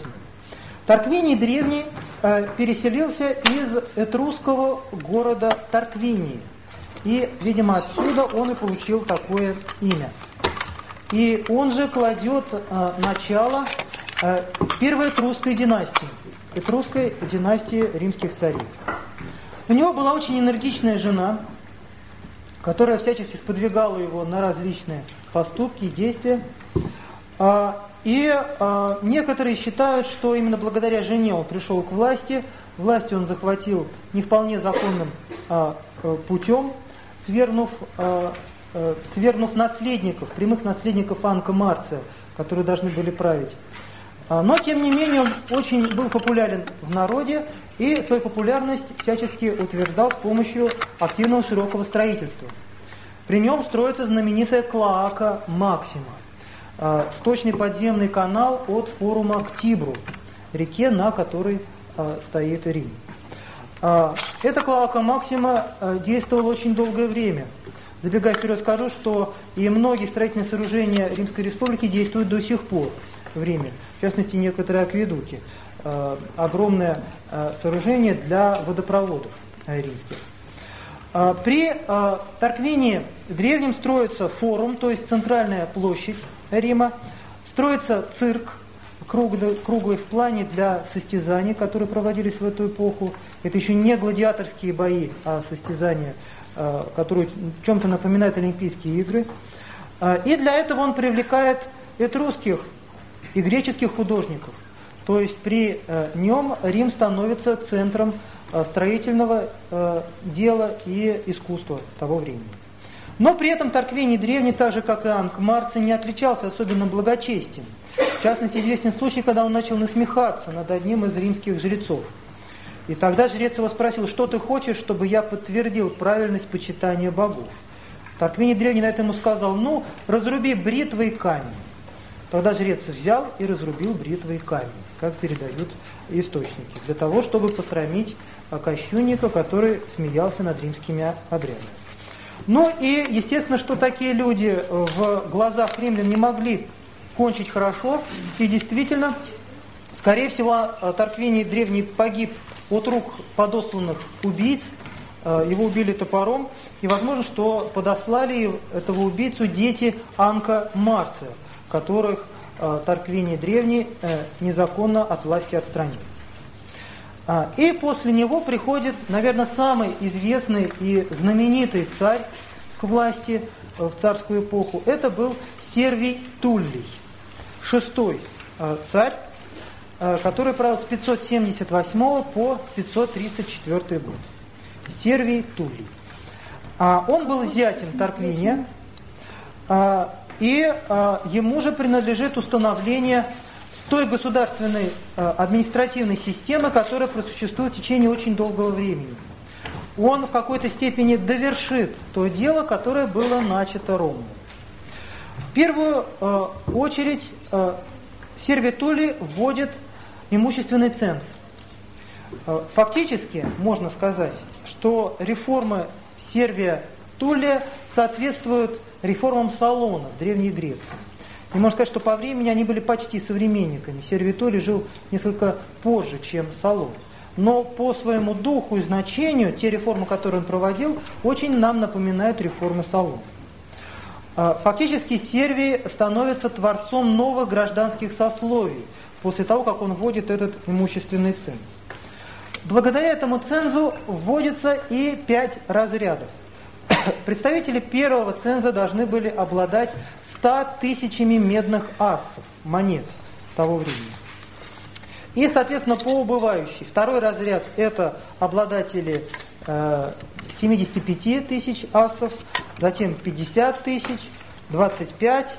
Тарквиний древний э, переселился из этрусского города Тарквинии. И, видимо, отсюда он и получил такое имя. И он же кладет э, начало э, первой этрусской династии, этрусской династии римских царей. У него была очень энергичная жена, которая всячески сподвигала его на различные поступки и действия. А, и а, некоторые считают, что именно благодаря жене он пришел к власти, власти он захватил не вполне законным а, э, путем, свергнув, э, свергнув наследников, прямых наследников Анка Марция, которые должны были править. Но, тем не менее, он очень был популярен в народе и свою популярность всячески утверждал с помощью активного широкого строительства. При нем строится знаменитая Клоака Максима, э, сточный подземный канал от форума к Тибру, реке, на которой э, стоит Рим. Э, эта Клоака Максима действовала очень долгое время. Забегая вперед, скажу, что и многие строительные сооружения Римской Республики действуют до сих пор в Риме. В частности, некоторые акведуки. Огромное сооружение для водопроводов римских. При Тарквине древнем строится форум, то есть центральная площадь Рима, строится цирк, круглый, круглый в плане для состязаний, которые проводились в эту эпоху. Это еще не гладиаторские бои, а состязания, которые в чем-то напоминают Олимпийские игры. И для этого он привлекает этрусских и греческих художников – то есть при э, нем Рим становится центром э, строительного э, дела и искусства того времени. Но при этом Тарквиний Древний, так же как и Анк Марций, не отличался особенно благочестием. В частности, известен случай, когда он начал насмехаться над одним из римских жрецов. И тогда жрец его спросил, что ты хочешь, чтобы я подтвердил правильность почитания богов? Тарквини древний на это ему сказал, ну, разруби бритвой камень. Тогда жрец взял и разрубил бритвой камень, как передают источники, для того, чтобы посрамить кощунника, который смеялся над римскими обрядами. Ну и, естественно, что такие люди в глазах римлян не могли кончить хорошо, и действительно, скорее всего, Тарквиний древний погиб от рук подосланных убийц, его убили топором, и возможно, что подослали этого убийцу дети Анка Марция, которых э, Тарквини Древний э, незаконно от власти отстранил. А, и после него приходит, наверное, самый известный и знаменитый царь к власти э, в царскую эпоху. Это был Сервий Туллий, шестой э, царь, э, который правил с 578 по 534 год. Сервий Туллий. А, он был зятем Тарквиния, а, и ему же принадлежит установление той государственной административной системы, которая просуществует в течение очень долгого времени. Он в какой-то степени довершит то дело, которое было начато Ромом. В первую очередь Сервитули вводит имущественный ценз. Фактически можно сказать, что реформы Сервия, соответствуют реформам Салона в Древней Греции. И можно сказать, что по времени они были почти современниками. Сервий Тулий жил несколько позже, чем Салон. Но по своему духу и значению те реформы, которые он проводил, очень нам напоминают реформы Салона. А, фактически Сервий становится творцом новых гражданских сословий после того, как он вводит этот имущественный ценз. Благодаря этому цензу вводится и пять разрядов. Представители первого ценза должны были обладать 100 тысячами медных ассов, монет того времени. И, соответственно, по убывающей. Второй разряд – это обладатели э, 75 тысяч ассов, затем 50 тысяч, 25,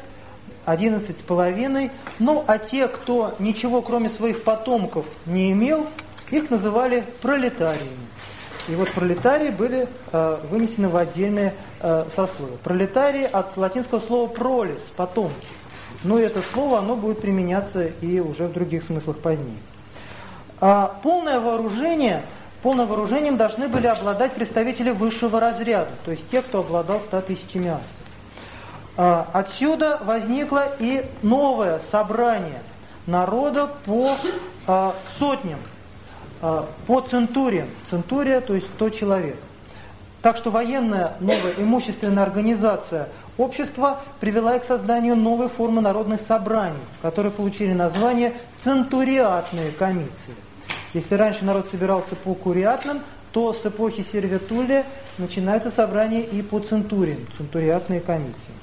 11 с половиной. Ну, а те, кто ничего кроме своих потомков не имел – их называли пролетариями. И вот пролетарии были э, вынесены в отдельные э, сословия. Пролетарии от латинского слова пролис, потомки. Но это слово, оно будет применяться и уже в других смыслах позднее. А полное вооружение, полным вооружением должны были обладать представители высшего разряда, то есть те, кто обладал 100 тысячами асов. А, отсюда возникло и новое собрание народа по а, сотням. А, по центуриям. Центурия, то есть 100 человек. Так что военная новая имущественная организация общества привела к созданию новой формы народных собраний, которые получили название центуриатные комиссии. Если раньше народ собирался по куриатным, то с эпохи Сервитулия начинаются собрания и по центуриям, центуриатные комиссии.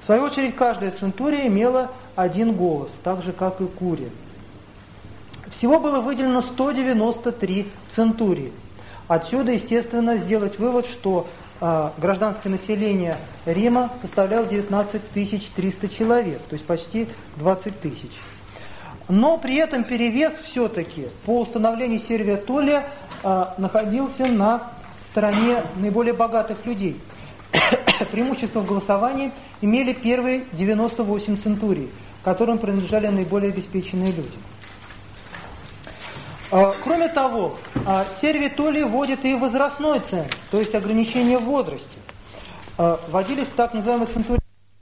В свою очередь, каждая центурия имела один голос, так же, как и курия. Всего было выделено 193 центурии. Отсюда, естественно, сделать вывод, что э, гражданское население Рима составляло 19 300 человек, то есть почти 20 тысяч. Но при этом перевес все-таки по установлению Сервия Толия э, находился на стороне наиболее богатых людей. Преимущество в голосовании имели первые 98 центурий, которым принадлежали наиболее обеспеченные люди. А, кроме того, а, сервитули вводит и возрастной ценз, то есть ограничение в возрасте. А, вводились так называемые центурии